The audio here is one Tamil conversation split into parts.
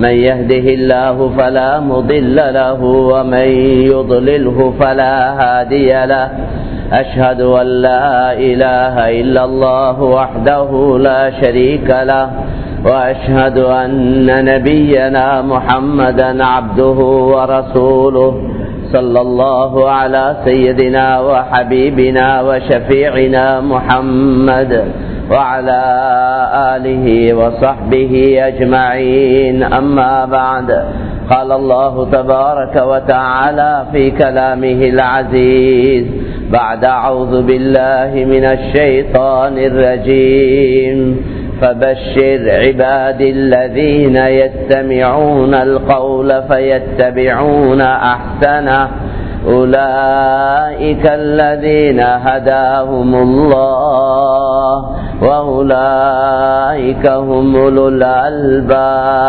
من يهده الله فلا مضل له ومن يضلله فلا هادي له. أشهد أن لا إله إلا الله وحده لا شريك له وأشهد أن نبينا محمدا عبده ورسوله صلى الله على سيدنا وحبيبنا وشفيعنا محمد وعلى آله وصحبه أجمعين. أما بعد قال الله تبارك وتعالى في كلامه العزيز بعد أعوذ بالله من الشيطان الرجيم. فبشر عبادي الذين يستمعون القول فيتبعون أحسنه. أولئك الذين هداهم الله وأولئك هم أولو الألباب.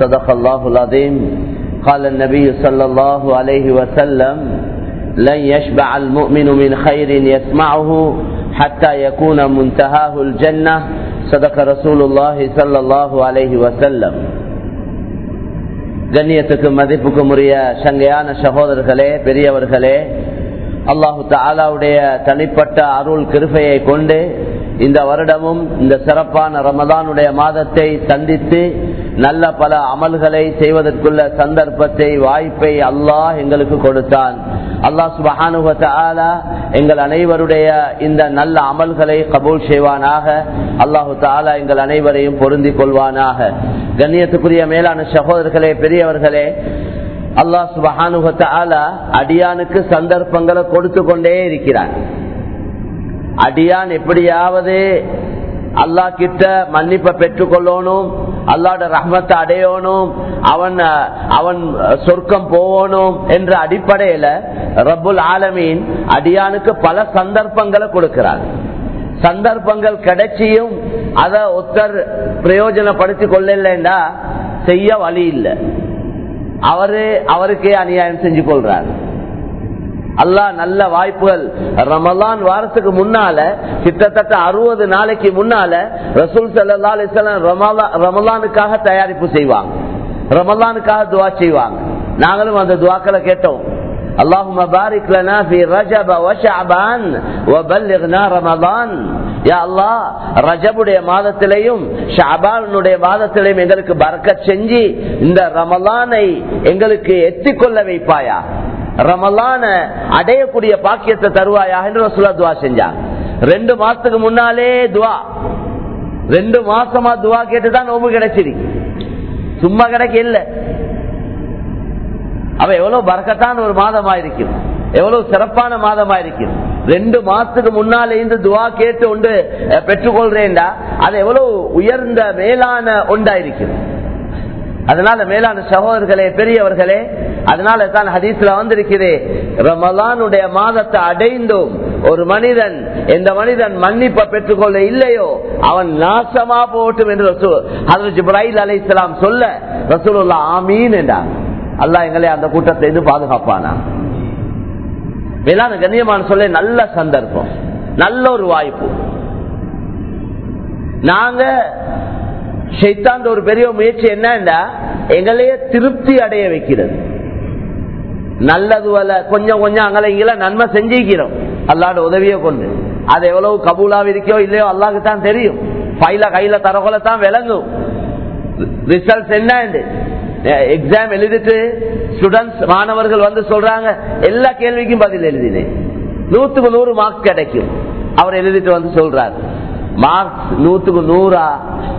صدق الله العظيم. قال النبي صلى الله عليه وسلم لن يشبع المؤمن من خير يسمعه حتى يكون منتهاه الجنة. صدق رسول الله صلى الله عليه وسلم. கண்ணியத்துக்கும் மதிப்புக்கும் உரிய சங்கையான சகோதரர்களே பெரியவர்களே அல்லாஹு தாலாவுடைய தனிப்பட்ட அருள் கிருபையை கொண்டு இந்த வருடமும் இந்த சிறப்பான ரமதானுடைய மாதத்தை சந்தித்து நல்ல பல அமல்களை செய்வதற்குள்ள சந்தர்ப்பத்தை வாய்ப்பை அல்லாஹ் எங்களுக்கு கொடுத்தான். அல்லாஹ் சுபஹானுவத்த ஆலா எங்கள் அனைவருடைய இந்த நல்ல அமல்களை கபூல் செய்வானாக. அல்லாஹு தாலா எங்கள் அனைவரையும் பொருந்தி கொள்வானாக. கண்ணியத்துக்குரிய மேலான சகோதரர்களே பெரியவர்களே அல்லாஹ் சுபஹானுவத்த ஆலா அடியானுக்கு சந்தர்ப்பங்களை கொடுத்து கொண்டே இருக்கிறான். அடியான் எப்படியாவது அல்லா கிட்ட மன்னிப்பை பெற்றுக்கொள்ளணும் அல்லாட ரஹ்மத்தை அடையணும் அவன் அவன் சொர்க்கம் போகணும் என்ற அடிப்படையில ரபுல் ஆலமீன் அடியானுக்கு பல சந்தர்ப்பங்களை கொடுக்கிறார். சந்தர்ப்பங்கள் கிடைச்சியும் அதை ஒத்தர் பிரயோஜனப்படுத்திக் கொள்ளலா செய்ய வழி இல்லை. அவரு அவருக்கே அநியாயம் செஞ்சு கொள்றாரு. அல்லா நல்ல வாய்ப்புகள் ரமலான் வாரத்துக்கு முன்னால கிட்டத்தட்ட அறுபது நாளைக்கு முன்னால ரசூல் சல்லா அலிஸ்லாம் ரமலானுக்காக தயாரிப்பு செய்வாங்க ரமலானுக்காக துவா செய்வாங்க நாங்களும் அந்த துவாக்களை கேட்டோம் اللهم بارك لنا في رجب وشعبان وبلغنا رمضان யா அல்லா ரஜபுடைய மாதத்திலையும் ஷாபானுடைய மாதத்திலையும் எங்களுக்கு பறக்கச் செஞ்சு இந்த ரமலானை எங்களுக்கு எத்திக்கொள்ள வைப்பாயா ரமலான அடையக்கூடிய பாக்கியத்தை தருவாயா என்று ரசூலா துவா செஞ்சாங்க ரெண்டு மாசத்துக்கு முன்னாலே துவா. ரெண்டு மாசமா துவா கேட்டுதான் நோம்பு கிடைச்சிருக்கு சும்மா கிடைக்க இல்ல. அவ எவ்வளவு பறக்கத்தான் ஒரு மாதமா இருக்கும் எவ்வளவு சிறப்பான மாதமா இருக்கும் ரெண்டு மாசத்துக்கு முன்னாலே இருந்து துவா கேட்டு ஒன்று பெற்றுக்கொள்றேன்டா. அது எவ்வளவு உயர்ந்த மேலான ஒன்றாயிருக்கிறது அதனால மேலான சகோதரர்களே பெரியவர்களே அதனால தான் ஹதீஸ்ல வந்திருக்கிறே ரமலானுடைய மாதத்தை அடைந்தும் ஒரு மனிதன் எந்த மனிதன் மன்னிப்பை பெற்றுக்கொள்ள இல்லையோ அவன் நாசமா போட்டும் என்று ரசூல் அலை இஸ்லாம் சொல்ல ரசூலுல்லா ஆமீன் என்றார். அல்லா எங்களை அந்த கூட்டத்தை இது பாதுகாப்பானா? மேலான கண்ணியமான சொல்ல நல்ல சந்தர்ப்பம் நல்ல ஒரு வாய்ப்பு. நாங்க ஷைத்தாண்ட ஒரு பெரிய முயற்சி என்னன்னா எங்களையே திருப்தி அடைய வைக்கிறது. நல்லது வல கொஞ்சம் கொஞ்சம் அங்கே இங்கே நன்மை செஞ்சிக்கிறோம். அல்லாட உதவியை கொண்டு. அது எவ்வளவு கபூலாக இருக்கோ இல்லையோ அல்லாக்கு தான் தெரியும். பைல கையில தரகொல தான் விளங்கும். ரிசல்ட் என்ன எக்ஸாம் எழுதிட்டு ஸ்டூடெண்ட்ஸ் மாணவர்கள் வந்து சொல்றாங்க எல்லா கேள்விக்கும் பதில் எழுதினேன். நூத்துக்கு நூறு மார்க் கிடைக்கும். அவர் எழுதிட்டு வந்து சொல்றாரு. மார்க்ஸ் நூத்துக்கு நூறா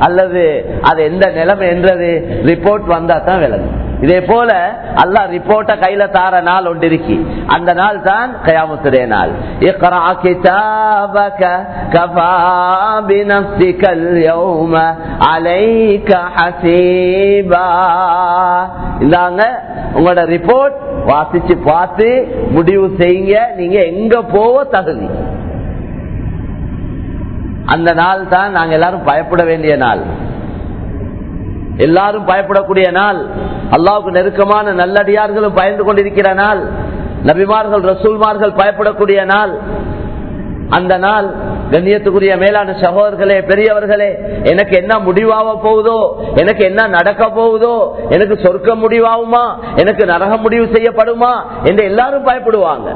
அல்லது அது எந்த நிலைமை என்றது ரிப்போர்ட் வந்தா தான் விளங்கும். இதே போல அல்லா ரிப்போர்ட்ட கையில தார நாள் ஒன்று இருக்கி. அந்த நாள் தான் கயாமத்துடைய நாள். இந்தாங்க உங்களோட ரிப்போர்ட் வாசிச்சு பார்த்து முடிவு செய்யுங்க. நீங்க எங்க போவ தகுதி. அந்த நாள் தான் நாங்க எல்லாரும் பயப்பட வேண்டிய நாள். எல்லாரும் பயப்படக்கூடிய நாள். அல்லாவுக்கு நெருக்கமான நல்லடியார்களும் பயந்து கொண்டிருக்கிற நாள். நபிமார்கள் ரசூல்மார்கள் பயப்படக்கூடிய நாள். அந்த நாள் கண்ணியத்துக்குரிய மேலான சகோதரர்களே பெரியவர்களே எனக்கு என்ன முடிவாக போகுதோ எனக்கு என்ன நடக்க போகுதோ எனக்கு சொர்க்க முடிவாகுமா எனக்கு நரக முடிவு செய்யப்படுமா என்று எல்லாரும் பயப்படுவாங்க.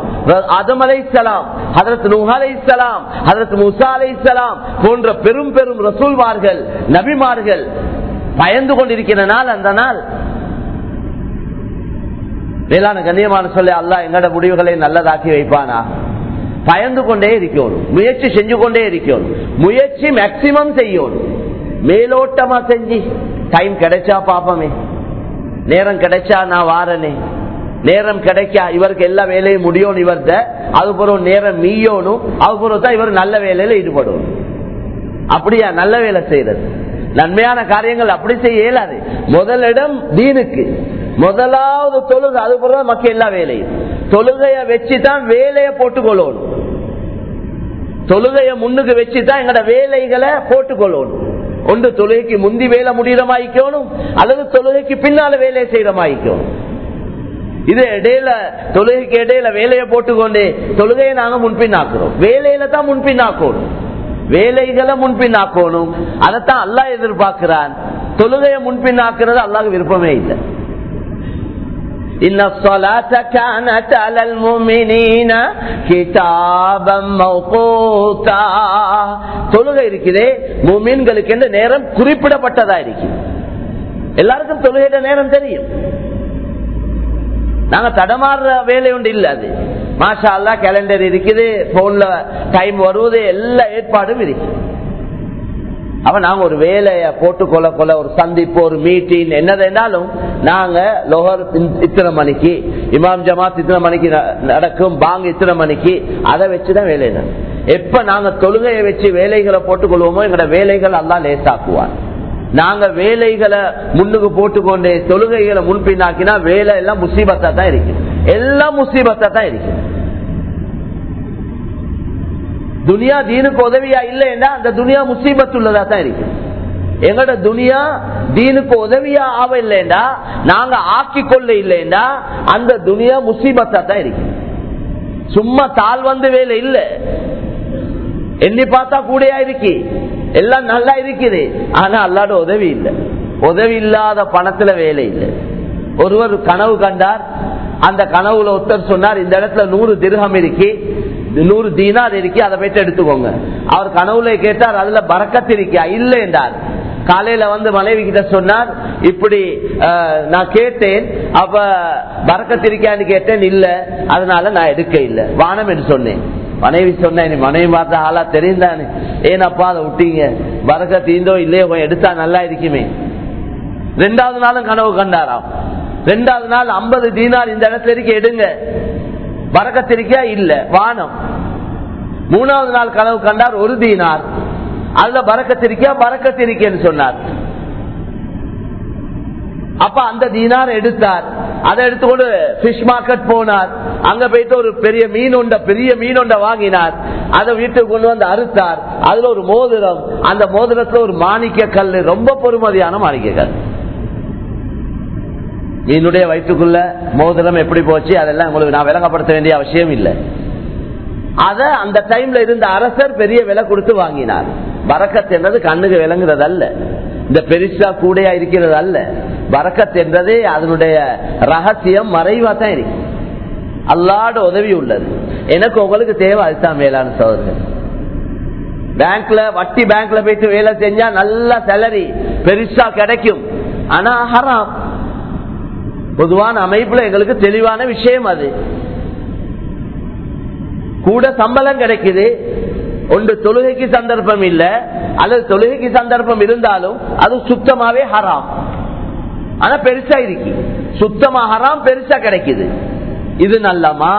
அதம் அலை இஸ்லாம் ஹதரத் நூஹ் அலை இஸ்லாம் ஹதரத் முசா அலை இஸ்லாம் போன்ற பெரும் பெரும் ரசூல்மார்கள் நபிமார்கள் பயந்து கொண்டிருக்கிற நாள் அந்த நாள். மேலான கண்ணியமான சொல்ல அல்லா எங்கட முடிவுகளை நல்லதாக்கி வைப்பானா? பயந்து கொண்டே இருக்கணும் முயற்சி செஞ்சு கொண்டே இருக்கணும் முயற்சி மேக்சிமம் செய்யணும் மேலோட்டமா செஞ்சு. டைம் கிடைச்சா பாப்பமே. நேரம் கிடைச்சா நான் வாரனே. நேரம் கிடைக்கா இவருக்கு எல்லா வேலையும் முடியும் இவர்த அதுபுறம் நேரம் மீயணும் அதுபுறம் தான் இவர் நல்ல வேலையில ஈடுபடும் அப்படியா? நல்ல வேலை செய்யறது. நன்மையான காரியங்கள் அப்படி செய்ய இயலாது. முதலிடம் தீனுக்கு. முதலாவது தொழுது அது பிறகு எல்லா வேலையும். தொழுகைய வச்சுதான் வேலையை போட்டுக்கொள்ளணும். தொழுகைய முன்னுக்கு வச்சுதான் எங்கட வேலைகளை போட்டுக்கொள்ளணும். ஒன்று தொழுகைக்கு முந்தி வேலை முடிகிறமாய்க்கணும் அல்லது தொழுகைக்கு பின்னால வேலையை செய்யறமாயிக்கணும் இது இடையில தொழுகைக்கு இடையில வேலையை போட்டுக்கொண்டு தொழுகையை நாங்க முன்பின்னாக்குறோம். வேலையில தான் முன்பின்னாக்கணும். வேலைகளை முன்பின்னாக்கணும். அதைத்தான் அல்லா எதிர்பார்க்கிறான். தொழுகையை முன்பின்னாக்குறது அல்லாஹ் விருப்பமே இல்லை. إن الصلاة كانت على المؤمنين كتابا موقوتا தொழுகை இருக்கிறே மூமின்களுக்கு என்ற நேரம் குறிப்பிடப்பட்டதா இருக்கு எல்லாருக்கும் தொழுகையிட நேரம் தெரியும் நாங்க தடமாறுற வேலை ஒன்று இல்ல அது மாஷா அல்லா கேலண்டர் இருக்குது போன்ல டைம் வருவது எல்லா ஏற்பாடும் இருக்கு அவன் நாங்க ஒரு வேலையை போட்டுக்கொள்ள கொள்ள ஒரு சந்திப்பு ஒரு மீட்டிங் என்னதுனாலும் நாங்க லோகர் இத்தனை மணிக்கு இமாம் ஜமாத் இத்தனை மணிக்கு நடக்கும் பாங்க இத்தனை மணிக்கு அதை வச்சுதான் வேலை எப்ப நாங்க தொழுகையை வச்சு வேலைகளை போட்டுக்கொள்வோமோ எங்களோட வேலைகள் எல்லாம் லேசாக்குவான் நாங்க வேலைகளை முன்னுக்கு போட்டுக்கொண்டு தொழுகைகளை முன்பின்னாக்கினா வேலை எல்லாம் முசீபத்தா தான் இருக்கு எல்லாம் முசீபத்தா தான் இருக்கு துனியா தீனுக்கு உதவியா இல்லைன்னா அந்த துனியா முசீபத்துள்ளதா தான் இருக்கு. எங்கட துனியா தீனுக்கு உதவியா ஆவ இல்லைண்டா நாங்க ஆக்கி கொள்ள இல்லைண்டா அந்த துனியா முசீபத்தா தான் இருக்கு. சும்மா தாழ் வந்து வேலை இல்ல. எண்ணி பார்த்தா கூடயா இருக்கு. எல்லாம் நல்லா இருக்குது. ஆனா அல்லாட உதவி இல்லை. உதவி இல்லாத பணத்துல வேலை இல்லை. ஒருவர் கனவு கண்டார். அந்த கனவுல ஒருத்தர் சொன்னார் இந்த இடத்துல நூறு திருகம் இருக்கு. நூறு தீனார் இருக்கி அதை போயிட்டு எடுத்துக்கோங்க. அவர் கனவுல கேட்டார் அதுல பறக்கத்து இருக்கியா? இல்லை என்றார். காலையில வந்து மனைவி கிட்ட சொன்னார் இப்படி நான் கேட்டேன் அப்ப பறக்கத்திருக்கான்னு கேட்டேன் இல்ல. அதனால நான் எடுக்க இல்லை. வானம் என்று சொன்னேன். மனைவி சொன்னேன் மனைவி பார்த்த ஆளா தெரிந்தானே? ஏனப்பா அதை விட்டீங்க? பறக்க தீந்தோ இல்லையோ எடுத்தா நல்லா இருக்குமே. ரெண்டாவது நாளும் கனவு கண்டாராம். ரெண்டாவது நாள் ஐம்பது தீனார் இந்த இடத்துல இருக்க எடுங்க. பறக்கத்திருக்கா இல்ல வானம். மூணாவது நாள் கனவு கண்டார் ஒரு தீனார். அதுல பறக்கத்திருக்கா பறக்கத்திருக்கேன்னு சொன்னார். அப்ப அந்த தீனார் எடுத்தார். அதை எடுத்துக்கொண்டு பிஷ் மார்க்கெட் போனார். அங்க போயிட்டு ஒரு பெரிய மீன் உண்ட பெரிய மீன் உண்ட வாங்கினார். அதை வீட்டுக்கு கொண்டு வந்து அறுத்தார். அதுல ஒரு மோதிரம். அந்த மோதிரத்துல ஒரு மாணிக்க கல் ரொம்ப பொறுமதியான மாணிக்க கல். மீனுடைய வயிற்றுக்குள்ள மோதிரம் எப்படி போச்சு அதெல்லாம் உங்களுக்கு நான் விளங்கப்படுத்த வேண்டிய அவசியம் இல்லை. அத அந்த டைம்ல இருந்த அரசர் பெரிய விலை கொடுத்து வாங்கினார். பறக்கத் என்றது கண்ணுக்கு விளங்குறது அல்ல இந்த பெருசா கூடையா இருக்கிறது அல்ல பறக்கத் என்றது அதனுடைய ரகசியம் மறைவா தான் இருக்கு. அல்லாட உதவி உள்ளது. எனக்கு உங்களுக்கு தேவை அதுதான் மேலான சோதரர்கள் பேங்க்ல வட்டி பேங்க்ல போயிட்டு வேலை செஞ்சா நல்ல சேலரி பெருசா கிடைக்கும். ஆனா ஹராம். பொதுவான அமைப்புல எங்களுக்கு தெளிவான விஷயம் அது. கூட சம்பளம் கிடைக்குது. ஒன்று தொழுகைக்கு சந்தர்ப்பம் இல்ல. அல்லது தொழுகைக்கு சந்தர்ப்பம் இருந்தாலும் அது சுத்தமாவே ஹராம். ஆனா பெருசா இருக்கு. சுத்தமா ஹராம் பெருசா கிடைக்குது. இது நல்லமா?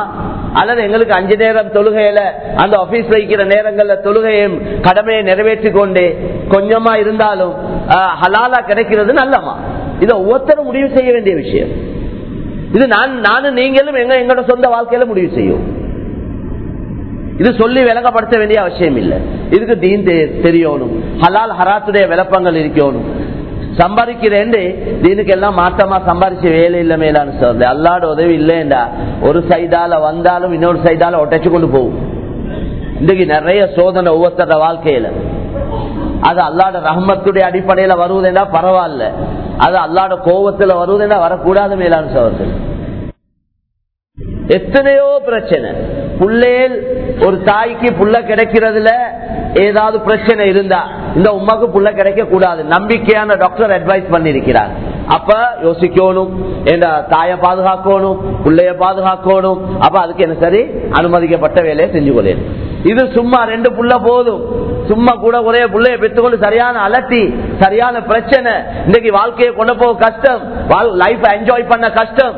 அல்லது எங்களுக்கு அஞ்சு நேரம் தொழுகையில அந்த ஆபீஸ் வைக்கிற நேரங்கள்ல தொழுகையும் கடமையை நிறைவேற்றி கொண்டு கொஞ்சமா இருந்தாலும் ஹலாலா கிடைக்கிறது நல்லமா? இதை ஒவ்வொருத்தரும் முடிவு செய்ய வேண்டிய விஷயம். இது நான் நானும் நீங்களும் எங்க எங்களோட சொந்த வாழ்க்கையில முடிவு செய்யும். இது சொல்லி விளங்கப்படுத்த வேண்டிய அவசியம் இல்லை. இதுக்கு தீன் தெ- தெரியணும். ஹலால் ஹராத்துடைய விளப்பங்கள் இருக்கணும். சம்பாதிக்கிறேன் தீனுக்கு எல்லாம் மாற்றமா சம்பாதிச்சு வேலை இல்லை மேலான்னு சொல்றது அல்லாட உதவி இல்லைண்டா ஒரு சைடால வந்தாலும் இன்னொரு சைடால ஒட்டச்சு கொண்டு போகும். இன்றைக்கு நிறைய சோதனை ஒவ்வொருத்தர வாழ்க்கையில. அது அல்லாட ரஹமத்துடைய அடிப்படையில வருவதுன்னா பரவாயில்ல. அது அல்லாட கோபத்துல வருவதுன்னா வரக்கூடாது மேலான சவர்கள் எத்தனையோ பிரச்சனை. புள்ளேல் ஒரு தாய்க்கு புள்ள கிடைக்கிறதுல ஏதாவது பிரச்சனை இருந்தா இந்த உமாக்கு புள்ள கிடைக்க கூடாது நம்பிக்கையான டாக்டர் அட்வைஸ் பண்ணிருக்கிறார் அப்ப யோசிக்கணும். என்ற தாயை பாதுகாக்கணும். பிள்ளைய பாதுகாக்கணும். அப்ப அதுக்கு என்ன சரி? அனுமதிக்கப்பட்ட வேலையை செஞ்சு கொள்ளேன் இது சும்மா ரெண்டு புள்ள போதும். சும்மா கூட ஒரே புள்ளைய பெற்றுக்கொண்டு சரியான அலட்டி சரியான பிரச்சனை. இன்னைக்கு வாழ்க்கையை கொண்டு போக கஷ்டம். லைஃப் என்ஜாய் பண்ண கஷ்டம்.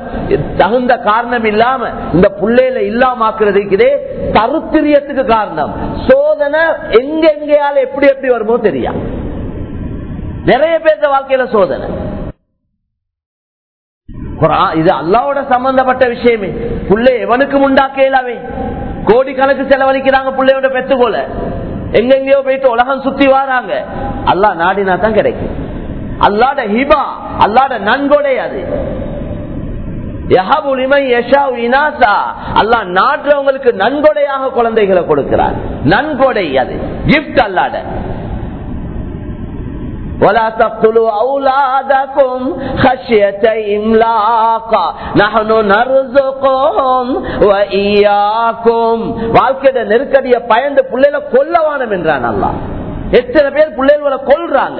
தகுந்த காரணம் இல்லாம இந்த புள்ளையில இல்லாமக்கிறதுக்கு தருத்திரியத்துக்கு காரணம். சோதனை எங்க எங்கேயால எப்படி எப்படி வருமோ தெரியா? நிறைய பேர் வாழ்க்கையில சோதனை. இது அல்லாவோட சம்பந்தப்பட்ட விஷயமே. புள்ளை எவனுக்கும் உண்டாக்கலாமே. கோடிக்கணக்கு செலவழிக்கிறாங்க பிள்ளையோட பெற்றுக்கோல எங்கெங்கயோ போயிட்டு உலகம் சுத்தி வராங்க. அல்லாஹ் நாடினா தான் கிடைக்கும். அல்லாட ஹிபா அல்லாட நன்கொடை அது. யஹபு நாடுறவங்களுக்கு நன்கொடையாக குழந்தைகளை கொடுக்கிறார். நன்கொடை அது. கிஃப்ட் அல்லாட. ولا تقتلوا أولادكم خشية إملاق نحن نرزقهم وإياكم வாழ்க்கையோட நெருக்கடிய பயந்து பிள்ளைல கொல்லவானம் என்றான் அல்லாஹ் எத்தனை பேர் பிள்ளைகளை கொல்றாங்க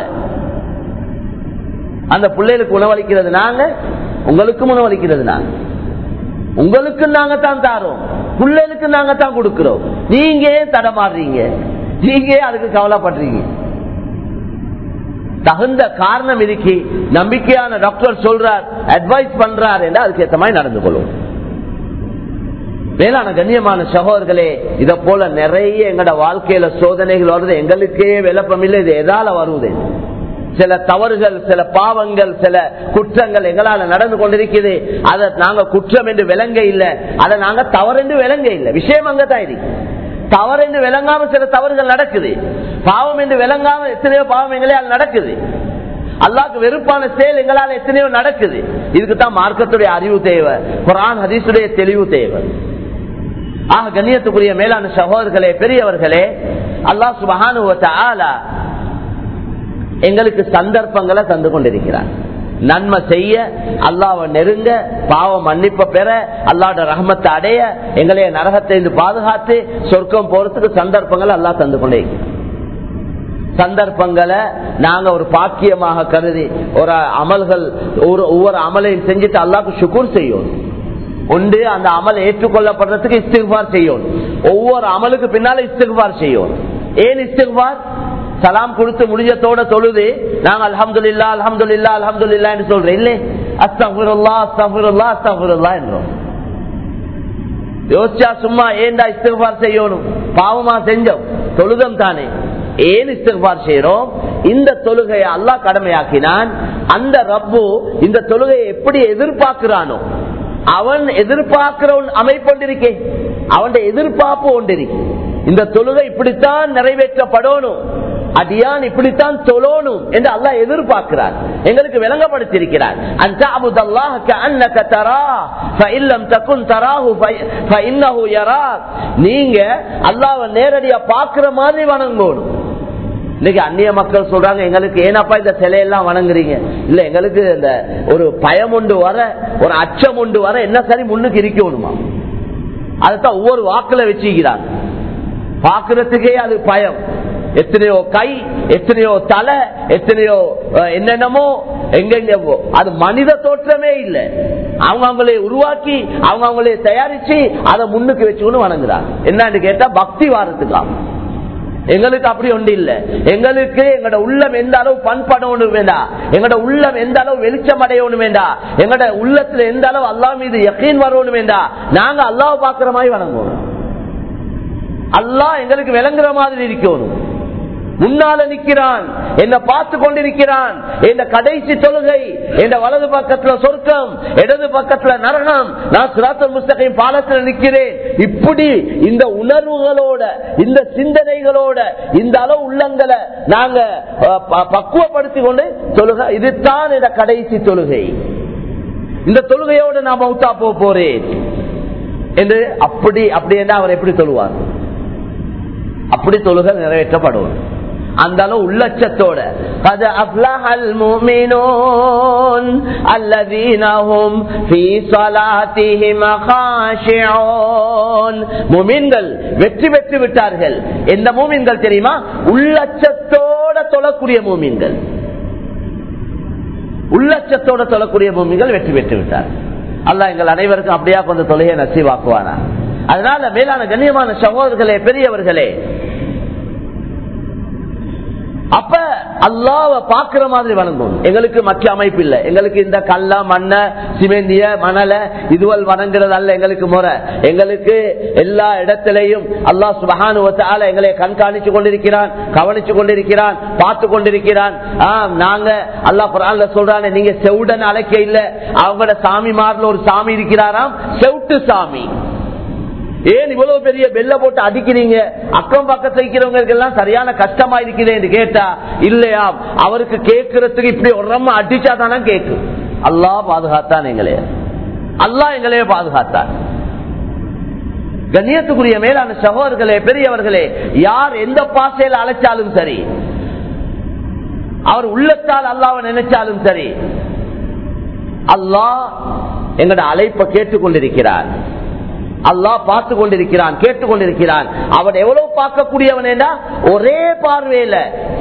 அந்த பிள்ளைகளுக்கு உணவளிக்கிறது நாங்க உங்களுக்கும் உணவளிக்கிறது நாங்க உங்களுக்கு நாங்க தான் தாரோம் பிள்ளைகளுக்கு நாங்க தான் கொடுக்கிறோம் நீங்க ஏன் தடமாடுறீங்க நீங்க ஏன் அதுக்கு கவலைப்படுறீங்க தகுந்த காரணம் இருக்கு நம்பிக்கையான டாக்டர் சொல்றார் அட்வைஸ் பண்றார் என்று அதுக்கு ஏற்ற மாதிரி நடந்து கொள்ளும். மேலான கண்ணியமான சகோதரர்களே இத போல நிறைய எங்கட வாழ்க்கையில சோதனைகள் வருது. எங்களுக்கே விளப்பம் இல்லை இது எதால வருவது சில தவறுகள் சில பாவங்கள் சில குற்றங்கள் எங்களால நடந்து கொண்டிருக்குது. அதை நாங்க குற்றம் என்று விளங்க இல்லை. அதை நாங்க தவறு என்று விளங்க இல்லை. விஷயம் அங்கதான் இருக்கு. தவறு என்று விளங்காம சில தவறுகள் நடக்குது. பாவம் என்று விளங்காம எத்தனையோ பாவம் எங்களால் நடக்குது. அல்லாக்கு வெறுப்பான செயல் எங்களால் எத்தனையோ நடக்குது. இதுக்கு தான் மார்க்கத்துடைய அறிவு தேவை. குரான் ஹதீசுடைய தெளிவு தேவை. ஆக கண்ணியத்துக்குரிய மேலான சகோதரர்களே பெரியவர்களே அல்லாஹ் சுபஹானுவத்த ஆலா எங்களுக்கு சந்தர்ப்பங்களை தந்து கொண்டிருக்கிறார். நன்மை செய்ய அல்லாவை நெருங்க பாவம் மன்னிப்ப பெற அல்லாட ரஹமத்தை அடைய எங்களைய நரகத்தை இருந்து பாதுகாத்து சொர்க்கம் போறதுக்கு சந்தர்ப்பங்களை அல்லா தந்து கொண்டே சந்தர்ப்பங்களை நாங்க ஒரு பாக்கியமாக கருதி ஒரு அமல்கள் ஒரு ஒவ்வொரு அமலையும் செஞ்சுட்டு அல்லாவுக்கு சுக்கூர் செய்யும் உண்டு அந்த அமல் ஏற்றுக்கொள்ளப்படுறதுக்கு இஸ்திகார் செய்யும் ஒவ்வொரு அமலுக்கு பின்னால இஸ்திகார் செய்யும் ஏன் இஸ்திகார் சலாம் கொடுத்து முடிஞ்சத்தோட தொழுது நாங்க அல்ஹம்து இல்லா அல்ஹம்து இல்லா அல்ஹம்து இல்லா என்று சொல்றேன் இல்லை அஸ்தகுருல்லா அஸ்தகுருல்லா அஸ்தகுருல்லா என்றோம். யோசிச்சா சும்மா ஏண்டா இஸ்திகார் செய்யணும்? பாவமா செஞ்சோம். தொழுதம் தானே. ஏன் இஸ்திகார் செய்யறோம்? இந்த தொழுகையை அல்லாஹ் கடமையாக்கினான். அந்த ரப்பு இந்த தொழுகையை எப்படி எதிர்பார்க்கிறானோ அவன் எதிர்பார்க்கிறவன் அமைப்பொண்டிருக்கே அவன் எதிர்பார்ப்பு ஒன்றிருக்கேன் இந்த தொழுகை இப்படித்தான் நிறைவேற்றப்படணும். அடியான் இப்படித்தான் தொழணும் என்று அல்லாஹ் எதிர்பார்க்கிறார். எங்களுக்கு விளங்கப்படுத்தியிருக்கிறார். தரா நீங்க அல்லாவை நேரடியா பாக்குற மாதிரி வணங்கணும். இன்னைக்கு அந்நிய மக்கள் சொல்றாங்க எங்களுக்கு ஏனப்பா இந்த சிலையெல்லாம் வணங்குறீங்க? இல்ல எங்களுக்கு இந்த ஒரு பயம் உண்டு வர ஒரு அச்சம் உண்டு வர என்ன சரி முன்னுக்கு இருக்கணுமா? அதுதான் ஒவ்வொரு வாக்குல வச்சுக்கிறாங்க. பாக்குறதுக்கே அது பயம். எத்தனையோ கை எத்தனையோ தலை எத்தனையோ என்னென்னமோ எங்கெங்கவோ. அது மனித தோற்றமே இல்லை. அவங்க அவங்களே உருவாக்கி அவங்க அவங்களே தயாரிச்சு அதை முன்னுக்கு வச்சுக்கணும் வணங்குறாங்க. என்னன்னு கேட்டா பக்தி வாரத்துக்காக. எங்களுக்கு அப்படி ஒன்று இல்ல. எங்களுக்கு எங்கட உள்ளம் எந்த அளவு பண்படணும் வேண்டாம் எங்கட உள்ளம் எந்த அளவு வெளிச்சம் அடையணும் வேண்டாம் எங்கட உள்ளத்துல எந்த அளவு அல்லா மீது யக்கீன் வரணும் வேண்டா நாங்க அல்லாஹ் பாக்குற மாதிரி வணங்குவோம். அல்லாஹ் எங்களுக்கு விளங்குற மாதிரி இருக்கணும். முன்னால நிற்கிறான். என்ன பார்த்து கொண்டிருக்கிறான். இந்த கடைசி தொழுகை என் வலது பக்கத்துல சொர்க்கம் இடது பக்கத்துல நரகம். நான் சுராத்தல் முஸ்தகையும் பாலத்தில் நிற்கிறேன். இப்படி இந்த உணர்வுகளோட இந்த சிந்தனைகளோட இந்த அளவு உள்ளங்களை நாங்க பக்குவப்படுத்தி ப- கொண்டு தொழுகை இதுதான் இந்த கடைசி தொழுகை. இந்த தொழுகையோடு நான் மௌத்தா போக போறேன். என்று அப்படி அப்படி என்ன அவர் எப்படி சொல்லுவார் அப்படி தொழுகை நிறைவேற்றப்படுவார். அந்த அளவு உள்ளச்சத்தோட. அது அப்லஹல் முமினோன் அல்லதீனஹும் வெற்றி பெற்று விட்டார்கள். எந்த மூமின்கள் தெரியுமா? உள்ளச்சத்தோட தொழக்கூடிய மூமின்கள். உள்ளச்சத்தோட தொழக்கூடிய பூமிகள் வெற்றி பெற்று விட்டார். அல்ல எங்கள் அனைவருக்கும் அப்படியா கொஞ்சம் தொலையை நசீவாக்குவானா? அதனால மேலான கண்ணியமான சகோதரர்களே பெரியவர்களே அப்ப அல்லாவ பாக்குற மாதிரி வணங்கும். எங்களுக்கு மக்கிய அமைப்பு இல்ல. எங்களுக்கு இந்த கல்ல மண்ண சிமெந்திய மணல இதுவல் வணங்குறது அல்ல எங்களுக்கு முறை. எங்களுக்கு எல்லா இடத்திலையும் அல்லாஹ் சுபகானுவத்தால எங்களை கண்காணிச்சு கொண்டிருக்கிறான் கவனிச்சு கொண்டிருக்கிறான் பார்த்து கொண்டிருக்கிறான். ஆஹ் நாங்க அல்லாஹ் குரான்ல சொல்றாங்க நீங்க செவுடன் அழைக்க இல்ல. அவங்களோட சாமி மாறல ஒரு சாமி இருக்கிறாராம். செவுட்டு சாமி. ஏன் இவ்வளவு பெரிய வெள்ள போட்டு அடிக்கிறீங்க? அக்கம் பக்கத்துல இருக்கிறவங்களுக்கெல்லாம் சரியான கஷ்டமா இருக்கிறேன் என்று கேட்டா இல்லையா? அவருக்கு கேட்கறதுக்கு இப்படி உரமா அடிச்சா தானே கேட்கும். அல்லாஹ் பாதுகாத்தான் எங்களே. அல்லாஹ் எங்களையே பாதுகாத்தான். கண்ணியத்துக்குரிய மேலான சகோதரர்களே பெரியவர்களே யார் எந்த பாசையில் அழைச்சாலும் சரி அவர் உள்ளத்தால் அல்லாவை நினைச்சாலும் சரி அல்லாஹ் எங்களோட அழைப்பை கேட்டுக்கொண்டிருக்கிறார். அல்லாஹ் பார்த்து கொண்டிருக்கிறான் கேட்டுக்கொண்டிருக்கிறான் அவன் எவ்வளவு பார்க்கக்கூடியவன் ஒரே பார்வையில.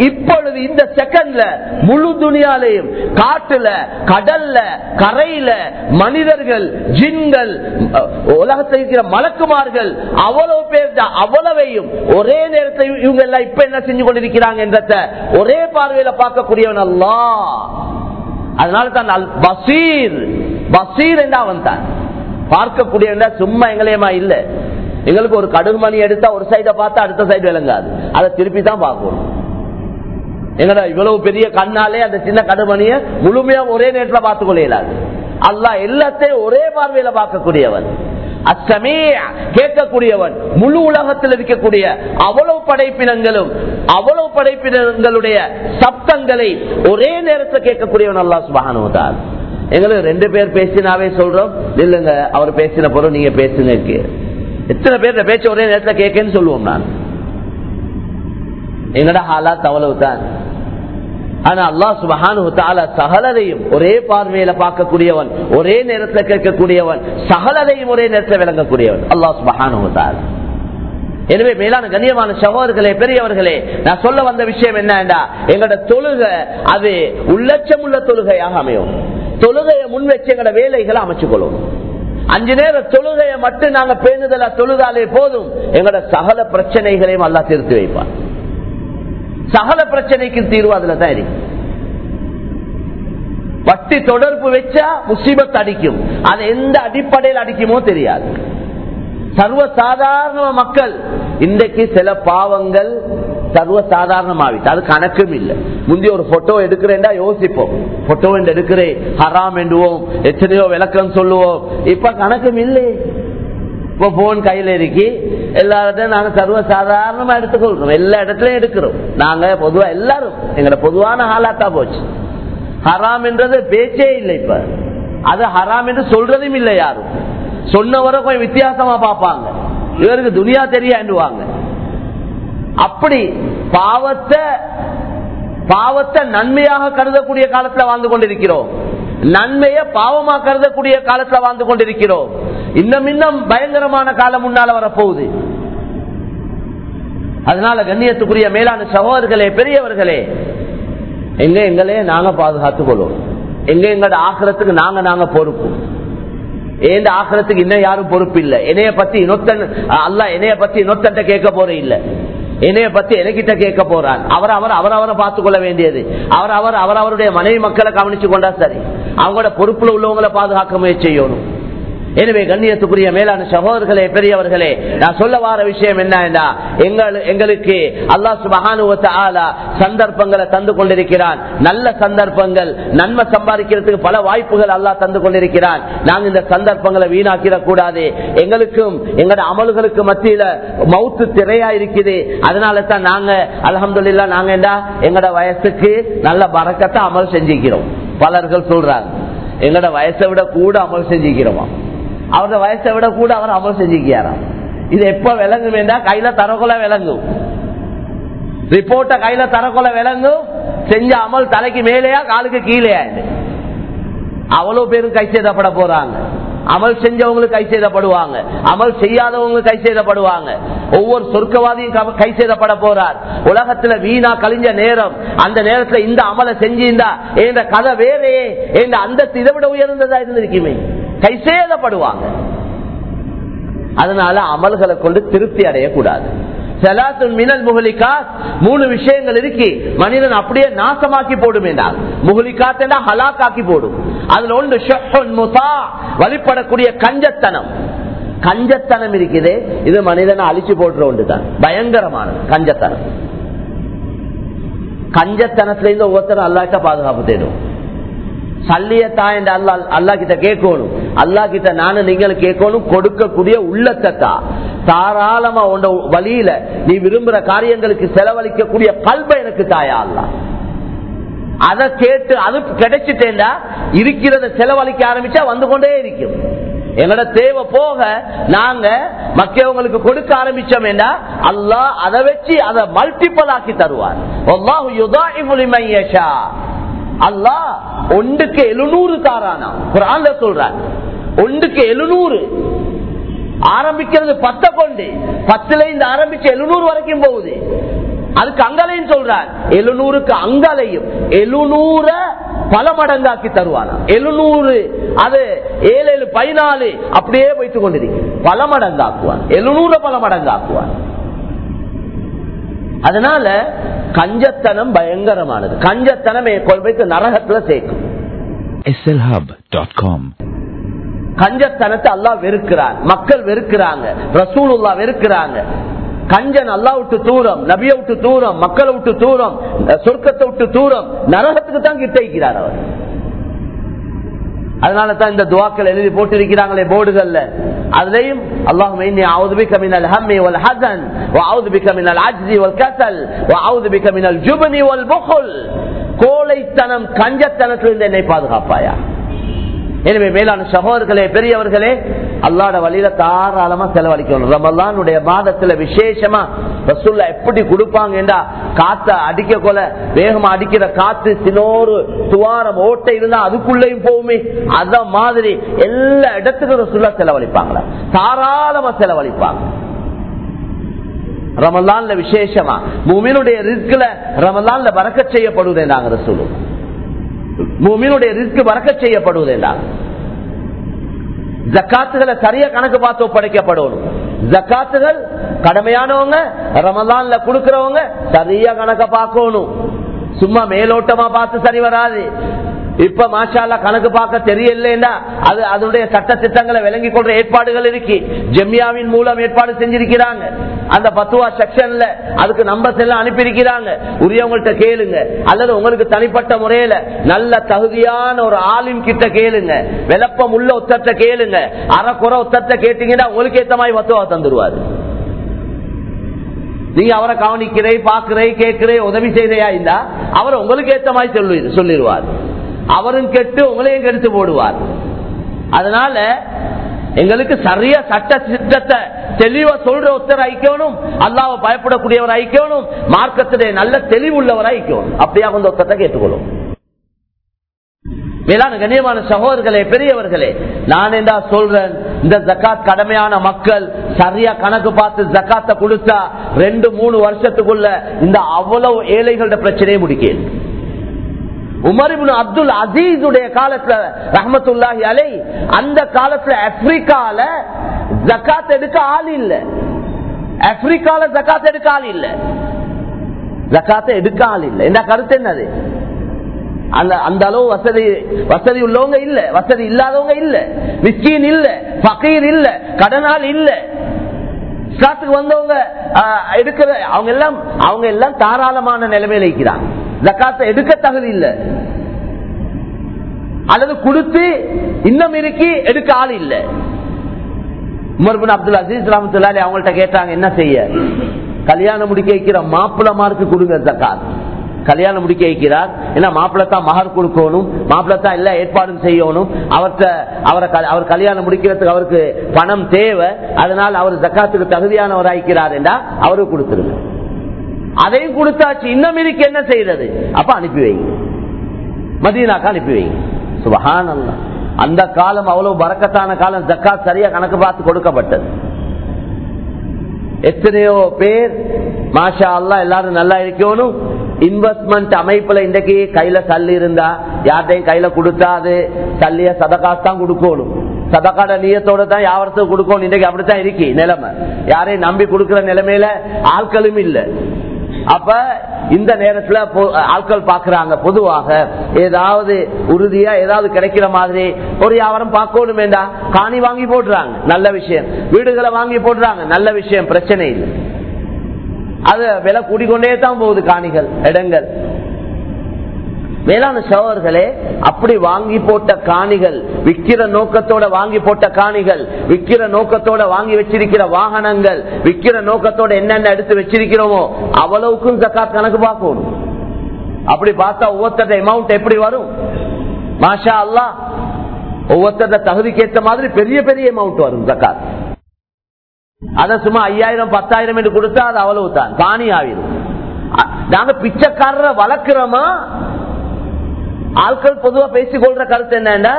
இப்பொழுது இந்த செகண்ட்ல முழு துணியாலையும் காட்டுல கடல்ல கரையில மனிதர்கள் ஜின்கள் உலகத்தில் இருக்கிற மலக்குமார்கள் அவ்வளவு பேர் தான் அவ்வளவையும். ஒரே நேரத்தில் இவங்க எல்லாம் இப்ப என்ன செஞ்சு கொண்டிருக்கிறாங்க என்றத ஒரே பார்வையில பார்க்கக்கூடியவன் அல்லா அதனால தான் பசீர் பசீர் என்ன அவன் தான் பார்க்கக்கூடிய சும்மா எங்களையமா இல்ல. எங்களுக்கு ஒரு கடுகு மணி எடுத்தா ஒரு சைட பார்த்தா அடுத்த சைடு விளங்காது. அதை திருப்பி தான் பார்க்கணும். எங்கடா இவ்வளவு பெரிய கண்ணாலே அந்த சின்ன கடுமணிய முழுமையா ஒரே நேரத்தில் பார்த்துக் கொள்ள அல்லா அல்லாஹ் எல்லாத்தையும் ஒரே பார்வையில பார்க்கக்கூடியவன். அச்சமே கேட்கக்கூடியவன். முழு உலகத்தில் இருக்கக்கூடிய அவ்வளவு படைப்பினங்களும் அவ்வளவு படைப்பினங்களுடைய சப்தங்களை ஒரே நேரத்தில் கேட்கக்கூடியவன் அல்லாஹ் சுபகானுவதால் எங்களுக்கு ரெண்டு பேர் பேசினாவே சொல்றோம். இல்லைங்க அவர் பேசின பொருள் நீங்க பேசுங்க எத்தனை பேர் பேச்ச ஒரே நேரத்தில் கேட்கன்னு சொல்லுவோம் நான் எங்கட ஹாலாத் அவ்வளவுதான் ஆனா அல்லாஹ் சுபஹானு சகலதையும் ஒரே பார்வையில பார்க்கக்கூடியவன் ஒரே நேரத்தில் கேட்கக்கூடியவன் சகலதையும் ஒரே நேரத்தில் விளங்கக்கூடியவன். அல்லாஹ் சுபஹானு எனவே மேலான கண்ணியமான சகோதரர்களே பெரியவர்களே நான் சொல்ல வந்த விஷயம் என்னடா எங்களோட தொழுகை அது உள்ளச்சம் உள்ள தொழுகையாக அமையும். தொழுகையை முன் வச்சு வேலைகளை அமைச்சுக்கொள்ளும். அஞ்சு நேர தொழுகையை மட்டும் நாங்க பேணுதலா தொழுதாலே போதும். எங்களோட சகல பிரச்சனைகளையும் அல்லா தீர்த்து வைப்பார் சகல பிரச்சனைக்கு தீர்வு அதுல தான் இருக்கு. வட்டி தொடர்பு வச்சா முசீபத் அடிக்கும். அது எந்த அடிப்படையில் அடிக்குமோ தெரியாது. சர்வ சாதாரண மக்கள் இன்றைக்கு சில பாவங்கள் சர்வ சாதாரணமாவிட்டு அது கணக்கும் இல்லை முந்தி ஒரு போட்டோ எடுக்கிறேன்டா யோசிப்போம். போட்டோ எடுக்கிறேன் ஹராம் என்றுவோம் எத்தனையோ விளக்கம் சொல்லுவோம். இப்ப கணக்கும் இல்லை இப்போ போன் கையில இருக்கி எல்லா இடத்தையும் நாங்க சர்வ சாதாரணமா எடுத்துக்கொள்றோம் எல்லா இடத்துலயும் எடுக்கிறோம். நாங்க பொதுவா எல்லாரும் எங்களோட பொதுவான ஹாலாத்தா போச்சு. ஹராம் என்றது பேச்சே இல்லை இப்ப. அது ஹராம் என்று சொல்றதும் இல்லை யாரும். சொன்னவரை கொஞ்சம் வித்தியாசமா பார்ப்பாங்க. இவருக்கு துனியா தெரியாண்டுவாங்க அப்படி பாவத்தை பாவத்தை நன்மையாக கருதக்கூடிய காலத்துல வாழ்ந்து கொண்டிருக்கிறோம். நன்மையை பாவமா கருதக்கூடிய காலத்துல வாழ்ந்து கொண்டிருக்கிறோம். இன்னும் இன்னும் பயங்கரமான காலம் முன்னால வரப்போகுது. அதனால கண்ணியத்துக்குரிய மேலான சகோதரர்களே பெரியவர்களே எங்க எங்களே நாங்க பாதுகாத்துக் கொள்வோம். எங்க எங்களோட ஆக்கிரத்துக்கு நாங்க நாங்க பொறுப்பு. ஏந்த ஆக்கிரத்துக்கு இன்னும் யாரும் பொறுப்பு இல்லை என்னைய பத்தி இன்னொத்தன் அல்ல என்னைய பத்தி இன்னொத்தன்ட்ட கேட்க போற இல்லை. என்னைய பத்தி எனக்கிட்ட கேட்க போறான். அவர் அவர் அவர் அவரை பார்த்துக் கொள்ள வேண்டியது. அவர் அவர் அவர் அவருடைய மனைவி மக்களை கவனிச்சு கொண்டா சரி. அவங்களோட பொறுப்புல உள்ளவங்களை பாதுகாக்க முயற்சி செய்யணும். எனவே கண்ணியத்துக்குரிய மேலான சகோதரர்களே பெரியவர்களே நான் சொல்ல வார விஷயம் என்ன எங்கள் எங்களுக்கு அல்லா சுபகானுவத்த ஆலா சந்தர்ப்பங்களை தந்து கொண்டிருக்கிறான். நல்ல சந்தர்ப்பங்கள் நன்மை சம்பாதிக்கிறதுக்கு பல வாய்ப்புகள் அல்லா தந்து கொண்டிருக்கிறான். நாங்க இந்த சந்தர்ப்பங்களை வீணாக்கிடக் கூடாது. எங்களுக்கும் எங்களோட அமல்களுக்கு மத்தியில மவுத்து திரையா இருக்குது. அதனால தான் நாங்க அலமதுல்லா நாங்க என்ன எங்களோட வயசுக்கு நல்ல பறக்கத்தை அமல் செஞ்சுக்கிறோம். பலர்கள் சொல்றாங்க எங்களோட வயசை விட கூட அமல் செஞ்சுக்கிறோமா? அவரோட வயசை விட கூட அவர் அமல் செஞ்சுக்கிறாராம் இது எப்ப விளங்கும் என்றா கையில தரக்குள்ள விளங்கும். ரிப்போர்ட்ட கையில தரக்குள்ள விளங்கும். செஞ்ச அமல் தலைக்கு மேலேயா காலுக்கு கீழேயா அவ்வளவு பேரும் கை செய்தப்பட போறாங்க. அமல் செஞ்சவங்களுக்கு கை செய்தப்படுவாங்க அமல் செய்யாதவங்களுக்கு கை செய்தப்படுவாங்க ஒவ்வொரு சொர்க்கவாதியும் கை செய்தப்பட போறார். உலகத்துல வீணா கழிஞ்ச நேரம். அந்த நேரத்துல இந்த அமலை செஞ்சிருந்தா என்ற கதை வேறே. என்ற அந்த இதை விட உயர்ந்ததா இருந்திருக்குமே. கைசேதப்படுவாங்க. அதனால அமல்களை கொண்டு திருப்தி அடையக்கூடாது. மினல் முகலிகா மூணு விஷயங்கள் இருக்கு மனிதன் அப்படியே நாசமாக்கி போடும் என்றால் முகலிகாத்தா ஹலாக்காக்கி போடும். அதுல ஒன்று வழிபடக்கூடிய கஞ்சத்தனம். கஞ்சத்தனம் இருக்குது இது மனிதனை அழிச்சு போடுற ஒன்றுதான். பயங்கரமான கஞ்சத்தனம். கஞ்சத்தனத்துல இருந்து ஒவ்வொருத்தரும் அல்லாட்ட பாதுகாப்பு தேடும். சல்லியத்தா என்று அல்லா அல்லா கிட்ட கேட்கணும். அல்லா கிட்ட நானும் நீங்களும் கேட்கணும். கொடுக்கக்கூடிய உள்ளத்தா தாராளமா உண்ட வழியில நீ விரும்புற காரியங்களுக்கு செலவழிக்கக்கூடிய கல்வ எனக்கு தாயா அல்லா அதை கேட்டு அது கிடைச்சிட்டேன்டா இருக்கிறத செலவழிக்க ஆரம்பிச்சா வந்து கொண்டே இருக்கும். எங்களோட தேவை போக நாங்க மக்கவங்களுக்கு கொடுக்க ஆரம்பிச்சோம் அல்லா அதை வச்சு அதை மல்டிபிள் ஆக்கி தருவார். அல்லா ஒன்றுக்கு எழுநூறு தாரானா குரான்ல சொல்ற. ஒன்றுக்கு எழுநூறு. ஆரம்பிக்கிறது பத்த கொண்டு. பத்துல இருந்து ஆரம்பிச்சு எழுநூறு வரைக்கும் போகுது. அதுக்கு அங்கலையும் சொல்றார் எழுநூறுக்கு அங்கலையும். எழுநூற பல மடங்காக்கி தருவானா? எழுநூறு. அது ஏழு ஏழு பதினாலு அப்படியே வைத்துக் கொண்டிருக்கு. பல மடங்காக்குவான். எழுநூறு பல மடங்காக்குவான். அதனால கஞ்சத்தனம் பயங்கரமானது. கஞ்சத்தனம் கொள்வைக்கு நரகத்துல சேர்க்கும். கஞ்சத்தனத்தை அல்லா வெறுக்கிறான் மக்கள் வெறுக்கிறாங்க. ரசூலுல்லா வெறுக்கிறாங்க. கஞ்சன் அல்லா விட்டு தூரம் நபிய விட்டு தூரம் மக்களை விட்டு தூரம் சொர்க்கத்தை விட்டு தூரம் நரகத்துக்கு தான் கிட்ட அவர். அதனால தான் இந்த துவாக்கள் எழுதி போட்டிருக்கிறாங்களே போர்டுகள்ல. அதுலயும் அல்லாஹும் இன்னி அவுது பிக மினல் ஹம்மி வல் ஹசன் வ அவுது பிக மினல் அஜ்ஸி வல் கஸல் வ அவுது பிக மினல் ஜுப்னி வல் புഖல் கோழைத்தனம் கஞ்சத்தனத்திலிருந்து என்னை பாதுகாப்பாயா? எனவே மேலான சகோதர்களே பெரியவர்களே அல்லாட வழியில தாராளமா செலவழிக்கணும். ரமல்லானுடைய மாதத்துல விசேஷமா ரசுல்லா எப்படி கொடுப்பாங்கடா காத்த அடிக்க கொல வேகமா அடிக்கிற காத்து சினோரு துவாரம் ஓட்டை இருந்தா அதுக்குள்ளேயும் போகுமே. அத மாதிரி எல்லா இடத்துக்கும் ரசுல்லா செலவழிப்பாங்களா? தாராளமா செலவழிப்பாங்க. ரமலான்ல விசேஷமா மூமினுடைய ரிஸ்க்ல ரமலான்ல வரக்க செய்யப்படுவதே நாங்க சொல்லுவோம் மூமினுடைய ரிஸ்க் வரக்க செய்யப்படுவதேண்டா ஜக்காத்துகளை சரியா கணக்கு பார்த்து ஒப்படைக்கப்படணும். ஜக்காத்துகள் கடமையானவங்க ரமலான்ல கொடுக்கிறவங்க சரியா கணக்க பார்க்கணும். சும்மா மேலோட்டமா பார்த்து சரி வராது. இப்ப மாஷால கணக்கு பார்க்க தெரியலன்னா அது அதனுடைய சட்ட திட்டங்களை விளங்கி கொள்ற ஏற்பாடுகள் இருக்கு. ஜெம்யாவின் மூலம் ஏற்பாடு செஞ்சிருக்கிறாங்க. அந்த பத்துவா செக்ஷன்ல அதுக்கு நம்பர்ஸ் எல்லாம் அனுப்பியிருக்கிறாங்க. உரியவங்கள்ட்ட கேளுங்க. அல்லது உங்களுக்கு தனிப்பட்ட முறையில நல்ல தகுதியான ஒரு ஆளின் கிட்ட கேளுங்க. விளப்பம் உள்ள ஒத்தத்தை கேளுங்க. அறக்குறை ஒத்தத்தை கேட்டீங்கன்னா உங்களுக்கு ஏத்த மாதிரி பத்துவா தந்துருவாரு. நீங்க அவரை கவனிக்கிறே பாக்குறே கேட்கிறே உதவி செய்தையா இருந்தா அவர் உங்களுக்கு ஏத்த மாதிரி சொல்லி சொல்லிடுவார். அவரும் கெட்டு உங்களையும் கெடுத்து போடுவார். அதனால எங்களுக்கு சரியா சட்ட திட்டத்தை தெளிவா சொல்ற ஒருத்தர் ஐக்கணும் அல்லாவ பயப்படக்கூடியவர் ஐக்கணும் மார்க்கத்திலே நல்ல தெளிவுள்ளவர் ஐக்கணும் அப்படியா வந்து ஒருத்தத்தை கேட்டுக்கொள்ளும். மேலான கண்ணியமான சகோதரர்களே பெரியவர்களே நான் என்ன சொல்றேன்? இந்த ஜக்காத் கடமையான மக்கள் சரியா கணக்கு பார்த்து ஜக்காத்தை கொடுத்தா ரெண்டு மூணு வருஷத்துக்குள்ள இந்த அவ்வளவு ஏழைகளோட பிரச்சனையை முடிக்கணும் உமரிபுன் அப்துல் அசீஸுடைய காலத்துல ரஹமத்துல்லாஹி அலை அந்த காலத்துல ஆப்பிரிக்கால ஜக்காத் எடுக்க ஆள் இல்ல. ஆப்பிரிக்கால ஜக்காத் எடுக்க ஆள் இல்ல. ஜக்காத்தை எடுக்க ஆள் இல்ல. என்ன கருத்து என்னது? அந்த அந்த அளவு வசதி வசதி உள்ளவங்க இல்ல வசதி இல்லாதவங்க இல்ல மிஸ்கீன் இல்ல பகீர் இல்ல கடனால் இல்ல. இஸ்லாத்துக்கு வந்தவங்க எடுக்கிற அவங்க எல்லாம் அவங்க எல்லாம் தாராளமான நிலைமையில இருக்கிறாங்க. ஜக்காத்தை எடுக்க தகுதி இல்ல. அல்லது கொடுத்து இன்னும் இருக்கி எடுக்க ஆள் இல்ல. உமர்பின் அப்துல் அசீஸ் ரஹமத்துல்லாலி அவங்கள்ட்ட கேட்டாங்க என்ன செய்ய? கல்யாணம் முடிக்க வைக்கிற மாப்பிளமாருக்கு கொடுங்க ஜக்காத். கல்யாணம் முடிக்க வைக்கிறார். ஏன்னா மாப்பிள்ளத்தான் மகர் கொடுக்கணும். மாப்பிள்ளத்தான் எல்லா ஏற்பாடும் செய்யணும். அவர்கிட்ட அவரை அவர் கல்யாணம் முடிக்கிறதுக்கு அவருக்கு பணம் தேவை. அதனால் அவர் ஜக்காத்துக்கு தகுதியானவராய்க்கிறார் என்றா அவருக்கு கொடுத்துருங்க. அதையும் கொடுத்தாச்சு. இன்னும் இருக்கு என்ன செய்யறது? அப்ப அனுப்பி வைங்க. மதியனாக்கா அனுப்பி வைங்க. சுபஹான் அந்த காலம் அவ்வளவு பறக்கத்தான காலம். ஜக்காத் சரியா கணக்கு பார்த்து கொடுக்கப்பட்டது. எத்தனையோ பேர் மாஷா அல்லா எல்லாரும் நல்லா இருக்கணும். இன்வெஸ்ட்மெண்ட் அமைப்புல இன்றைக்கு கையில சல்லி இருந்தா யார்ட்டையும் கையில கொடுத்தா அது சல்லிய சதகாஸ் தான் கொடுக்கணும். சதக்காட நீயத்தோட தான் யாவரத்துக்கு கொடுக்கணும். இன்றைக்கு அப்படித்தான் இருக்கு நிலைமை. யாரையும் நம்பி கொடுக்கிற நிலைமையில ஆட்களும் இல்லை. அப்ப இந்த நேரத்துல ஆட்கள் பாக்குறாங்க பொதுவாக ஏதாவது உறுதியா ஏதாவது கிடைக்கிற மாதிரி ஒரு வியாபாரம் பார்க்கணும் வேண்டாம் காணி வாங்கி போடுறாங்க. நல்ல விஷயம். வீடுகளை வாங்கி போடுறாங்க. நல்ல விஷயம். பிரச்சனை இல்லை. அது விலை கூடிக்கொண்டே தான் போகுது காணிகள் இடங்கள். மேலான சோழர்களே அப்படி வாங்கி போட்ட காணிகள் விக்கிற நோக்கத்தோட வாங்கி போட்ட காணிகள் விக்கிற நோக்கத்தோட வாங்கி வச்சிருக்கிற வாகனங்கள் விக்கிற நோக்கத்தோட என்னென்ன எடுத்து வச்சிருக்கிறோமோ அவ்வளவுக்கும் ஜக்காத் கணக்கு பார்க்கணும். அப்படி பார்த்தா ஒவ்வொருத்தர அமௌண்ட் எப்படி வரும்? மாஷா அல்லா ஒவ்வொருத்தர தகுதிக்கு ஏற்ற மாதிரி பெரிய பெரிய அமௌண்ட் வரும் ஜக்காத். அத சும்மா ஐயாயிரம் பத்தாயிரம் என்று கொடுத்தா அது அவ்வளவு தான் பாணி ஆவிடும் நாங்க பிச்சைக்காரரை வளர்க்கிறோமா? ஆட்கள் பொதுவா பேசிக்கொள்ற கருத்து என்னன்னா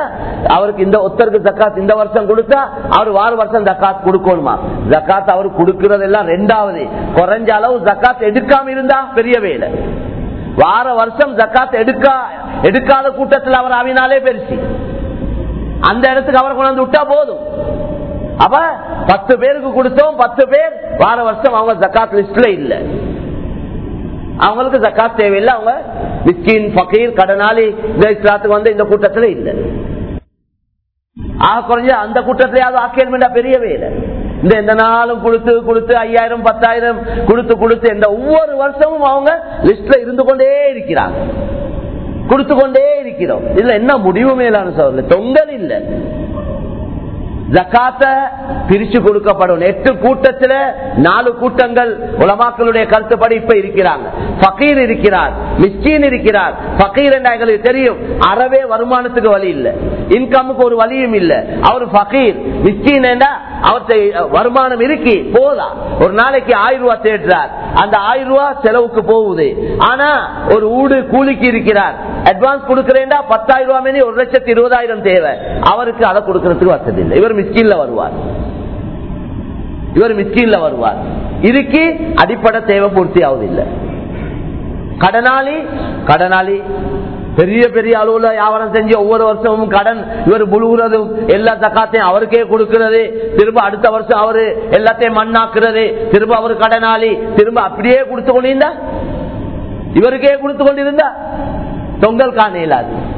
அவருக்கு இந்த ஒத்தருக்கு ஜக்காத் இந்த வருஷம் கொடுத்தா அவர் வார வருஷம் ஜக்காத் கொடுக்கணுமா? ஜக்காத் அவர் கொடுக்கறதெல்லாம் ரெண்டாவது. குறைஞ்ச அளவு ஜக்காத் எடுக்காம இருந்தா பெரிய வேலை. வார வருஷம் ஜக்காத் எடுக்கா எடுக்காத கூட்டத்தில் அவர் ஆவினாலே பெருசி. அந்த இடத்துக்கு அவரை கொண்டு வந்து விட்டா போதும். அப்ப பத்து பேருக்கு கொடுத்தோம் பத்து பேர் வார வருஷம் அவங்க ஜக்காத் லிஸ்ட்ல இல்ல. அவங்களுக்கு ஜக்காத் தேவையில்லை அவங்க மிஸ்கின் பக்கீர் கடனாளி இஸ்லாத்துக்கு வந்து இந்த கூட்டத்துல இல்ல. ஆக குறைஞ்ச அந்த கூட்டத்திலேயாவது ஆக்கியல்மெண்டா பெரிய வேலை இந்த எந்த நாளும் கொடுத்து கொடுத்து ஐயாயிரம் பத்தாயிரம் கொடுத்து கொடுத்து இந்த ஒவ்வொரு வருஷமும் அவங்க லிஸ்ட்ல இருந்து கொண்டே இருக்கிறாங்க. கொடுத்து கொண்டே இருக்கிறோம். இதுல என்ன முடிவு மேலான சொல்ல தொங்கல் இல்லை. ஜக்காத்த பிரிச்சு கொடுக்கப்படும். எட்டு கூட்டத்தில் நாலு கூட்டங்கள் உலமாக்களுடைய கருத்துப்படி இப்ப இருக்கிறாங்க. பகீர் இருக்கிறார் மிஸ்கீன் இருக்கிறார். பகீர் என்ற எங்களுக்கு தெரியும். அறவே வருமானத்துக்கு வழி இல்லை. இன்கமுக்கு ஒரு வழியும் இல்லை. அவர் பக்கீர் மிஸ்கீன் அவற்றை வருமானம் இருக்கி போதா. ஒரு நாளைக்கு ஆயிரம் ரூபாய் தேடுறார். அந்த ஆயிரம் ரூபாய் செலவுக்கு போகுது. ஆனா ஒரு ஊடு கூலிக்கு இருக்கிறார். அட்வான்ஸ் கொடுக்கிறேன்டா பத்தாயிரம் ரூபாய் மேலே ஒரு லட்சத்தி இருபதாயிரம் தேவை. அவருக்கு அதை கொடுக்கறதுக்கு வசதி இல்லை. இவர் மிஸ்கின்ல வருவார். இவர் மிஸ்கின்ல வருவார். இதுக்கு அடிப்படை தேவை பூர்த்தி ஆகுதில்லை கடனாளி கடனாளி பெரிய பெரிய அளவுல வியாபாரம் செஞ்சு ஒவ்வொரு வருஷமும் கடன் இவர் முழுகிறதும் எல்லா தக்காத்தையும் அவருக்கே கொடுக்கிறது. திரும்ப அடுத்த வருஷம் அவரு எல்லாத்தையும் மண்ணாக்குறது. திரும்ப அவரு கடனாளி. திரும்ப அப்படியே கொடுத்து கொண்டிருந்தா? இவருக்கே கொடுத்து கொண்டிருந்தா? தொங்கல் காண இயலாது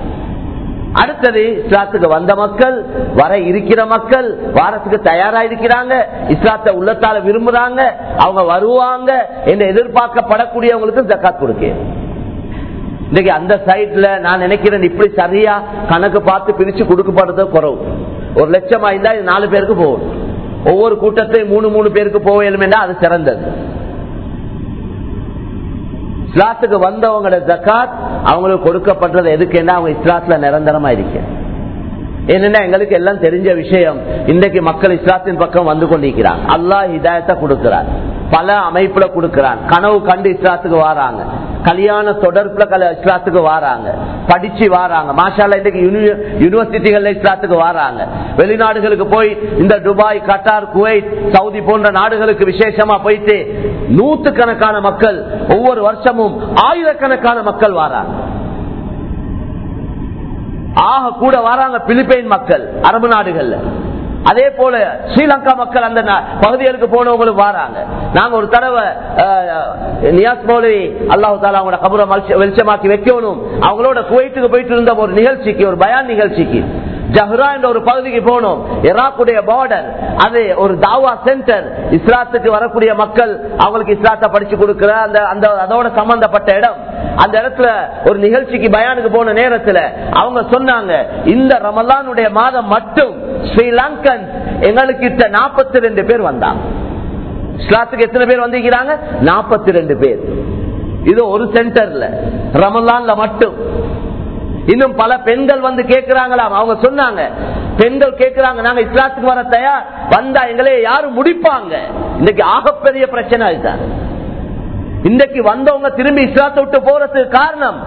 அடுத்தது இஸ்லாத்துக்கு வந்த மக்கள் வர இருக்கிற மக்கள் வாரத்துக்கு தயாரா இருக்கிறாங்க இஸ்லாத்தை உள்ளத்தால விரும்புறாங்க. அவங்க வருவாங்க. என்று எதிர்பார்க்கப்படக்கூடியவங்களுக்கு ஜக்காத் கொடுக்க இன்னைக்கு அந்த சைட்ல நான் நினைக்கிறேன் இப்படி சரியா கணக்கு பார்த்து பிரிச்சு கொடுக்கப்படுறது குறவு. ஒரு லட்சம் ஆயிருந்தா இது நாலு பேருக்கு போகும். ஒவ்வொரு கூட்டத்தையும் மூணு மூணு பேருக்கு போவேன் அது சிறந்தது. இஸ்லாத்துக்கு வந்தவங்களோட ஜக்காத் அவங்களுக்கு கொடுக்கப்படுறது எதுக்குன்னா அவங்க இஸ்லாத்துல நிரந்தரமா இருக்கேன். என்னன்னா எங்களுக்கு எல்லாம் தெரிஞ்ச விஷயம். இன்றைக்கு மக்கள் இஸ்லாத்தின் பக்கம் வந்து கொண்டிருக்கிறான் அல்லாஹ் ஹிதாயத்தை கொடுக்கிறார். பல அமைப்புல கொடுக்கிறான் கனவு கண்டு இஸ்லாத்துக்கு வாராங்க. கல்யாண தொடர்புல கல இஸ்லாத்துக்கு வாராங்க. படிச்சு வாராங்க. மாஷால இன்றைக்கு யூனிவர்சிட்டிகள்ல இஸ்லாத்துக்கு வாராங்க. வெளிநாடுகளுக்கு போய் இந்த துபாய் கட்டார் குவைத் சவுதி போன்ற நாடுகளுக்கு விசேஷமா போயிட்டு நூத்து கணக்கான மக்கள் ஒவ்வொரு வருஷமும் ஆயிரக்கணக்கான மக்கள் வாராங்க. ஆக கூட வராங்க பிலிப்பைன் மக்கள் அரபு நாடுகள்ல. அதே போல ஸ்ரீலங்கா மக்கள் அந்த பகுதிகளுக்கு போனவங்களும் வராங்க. நாங்க ஒரு தடவை நியாஸ் மௌலவி அல்லாஹு தாலா அவங்களோட கபுரை வெளிச்சமாக்கி வைக்கணும். அவங்களோட குவைத்துக்கு போயிட்டு இருந்த ஒரு நிகழ்ச்சிக்கு ஒரு பயான் நிகழ்ச்சிக்கு. ஜஹ்ரா என்ற ஒரு பகுதிக்கு போனோம் ஈராக்குடைய பார்டர் அது ஒரு தாவா சென்டர் இஸ்லாத்துக்கு வரக்கூடிய மக்கள் அவங்களுக்கு இஸ்லாத்தை படிச்சு கொடுக்கிற அந்த அந்த அதோட சம்பந்தப்பட்ட இடம். அந்த இடத்துல ஒரு நிகழ்ச்சிக்கு பயானுக்கு போன நேரத்துல அவங்க சொன்னாங்க இந்த ரமலானுடைய மாதம் மட்டும் ஸ்ரீலங்கன் எங்களுக்கு நாற்பத்தி ரெண்டு பேர் வந்தாங்க. இஸ்லாத்துக்கு எத்தனை பேர் வந்திருக்கிறாங்க? நாற்பத்தி ரெண்டு பேர். இது ஒரு சென்டர்ல ரமலான்ல மட்டும். இன்னும் பல பெண்கள் வந்து கேட்கிறாங்களாம் அவங்க சொன்னாங்க. பெண்கள் கேட்கிறாங்க நாங்க இஸ்லாத்துக்கு வர தயார். வந்தா எங்களே யாரும் முடிப்பாங்க. இன்னைக்கு ஆகப்பெரிய பிரச்சனை இதுதான். இன்றைக்கு வந்தவங்க திரும்பி இஸ்லாத்தை விட்டு போறதுக்கு காரணம்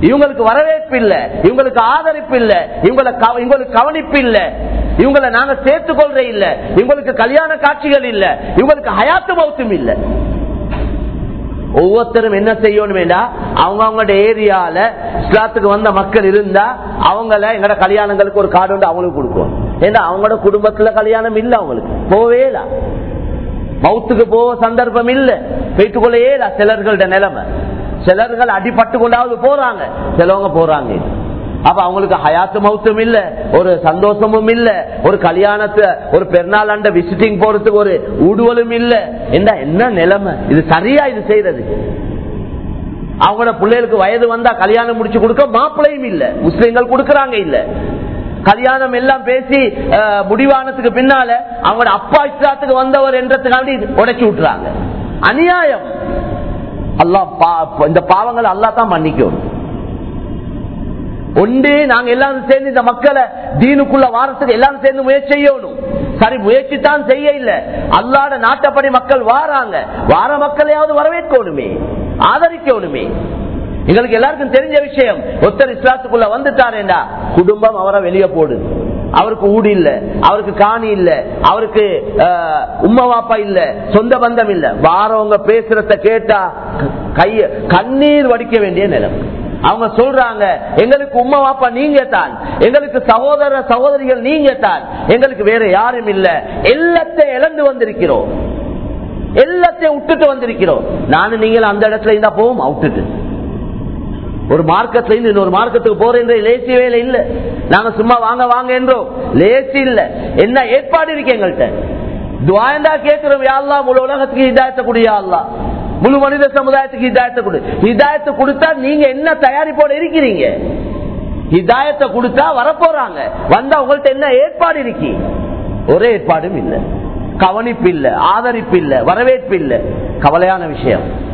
இவங்களுக்கு வரவேற்பு இல்ல இவங்களுக்கு ஆதரிப்பு இல்ல இவங்களை கவ- இவங்களுக்கு கவனிப்பு இல்ல இவங்களை நாங்க சேர்த்துக் கொள்ற இல்ல இவங்களுக்கு கல்யாண காட்சிகள் இல்ல இவங்களுக்கு ஹயாத்து மௌத்தும் இல்லை. ஒவ்வொருத்தரும் என்ன செய்யணும் அவங்க அவங்களோட ஏரியால இஸ்லாத்துக்கு வந்த மக்கள் இருந்தா அவங்கள எங்கட கல்யாணங்களுக்கு ஒரு கார்டு வந்து அவங்களுக்கு கொடுக்கும் ஏன்னா அவங்களோட குடும்பத்துல கல்யாணம் இல்ல அவங்களுக்கு. போவே இல்ல மவுத்துக்கு போக சந்தர்ப்பம் இல்ல. போயிட்டு கொள்ளையே இல்ல சிலர்களோட நிலைமை. சிலர்கள் அடிபட்டு கொண்டாவது போறாங்க. சிலவங்க போறாங்க. அப்ப அவங்களுக்கு ஹயாத்து மௌத்தும் இல்ல ஒரு சந்தோஷமும் இல்ல ஒரு கல்யாணத்தை ஒரு பெருநாள் அண்ட விசிட்டிங் போறதுக்கு ஒரு ஊடுவலும் இல்ல. என்ன என்ன நிலைமை? இது சரியா இது செய்யறது அவங்களோட பிள்ளைகளுக்கு வயது வந்தா கல்யாணம் முடிச்சு கொடுக்க மாப்பிள்ளையும் இல்ல முஸ்லீம்கள் கொடுக்கறாங்க இல்ல. கல்யாணம் எல்லாம் பேசி முடிவானதுக்கு பின்னால அவங்களோட அப்பா இஸ்லாத்துக்கு வந்தவர் என்றதுக்காண்டி உடைச்சு விட்டுறாங்க. அநியாயம். அல்லா பா- இந்த பாவங்களை அல்லா தான் மன்னிக்கும் ஒன்றே நாங்க எல்லாரும் சேர்ந்து இந்த மக்களை தீனுக்குள்ள வாரத்துக்கு எல்லாரும் சேர்ந்து முயற்சி செய்யணும். சரி முயற்சி தான் செய்ய இல்ல. அல்லாட நாட்டப்படி மக்கள் வாராங்க. வார மக்களையாவது வரவேற்கணுமே. ஆதரிக்கணுமே. எங்களுக்கு எல்லாருக்கும் தெரிஞ்ச விஷயம் ஒருத்தர் இஸ்லாத்துக்குள்ள வந்துட்டாரேண்டா குடும்பம் அவரை வெளியே போடுது அவருக்கு ஊடு இல்ல அவருக்கு காணி இல்ல அவருக்கு அஹ், உம்மா வாப்பா இல்ல சொந்த பந்தம் இல்ல. வாரவங்க பேசுறத கேட்டா கைய கண்ணீர் வடிக்க வேண்டிய நிலம். அவங்க சொல்றாங்க எங்களுக்கு உம்மா வாப்பா நீங்க தான் எங்களுக்கு சகோதர சகோதரிகள் நீங்க தான் எங்களுக்கு வேற யாரும் இல்ல. எல்லாத்தையும் இழந்து வந்திருக்கிறோம். எல்லாத்தையும் விட்டுட்டு வந்திருக்கிறோம். நானும் நீங்கள் அந்த இடத்துல இருந்தா போவோம்? விட்டுட்டு. ஒரு மார்க்கத்துல இருந்து இன்னொரு மார்க்கத்துக்கு போறேன் லேசி வேலை இல்ல. நாங்க சும்மா வாங்க வாங்க என்றோம். லேசி இல்ல. என்ன ஏற்பாடு இருக்கு எங்கள்கிட்ட? துவாயந்தா கேட்கிறோம். யாழ்லாம் முழு உலகத்துக்கு இதாயத்தக்கூடிய கூடிய முழு மனித சமுதாயத்துக்கு இதாயத்தை கொடு. இதாயத்தை கொடுத்தா நீங்க என்ன தயாரிப்போட இருக்கிறீங்க? இதாயத்தை கொடுத்தா வரப்போறாங்க. வந்தா உங்கள்ட்ட என்ன ஏற்பாடு இருக்கு? ஒரே ஏற்பாடும் இல்லை. கவனிப்பு இல்லை ஆதரிப்பு இல்லை வரவேற்பு இல்லை. கவலையான விஷயம்.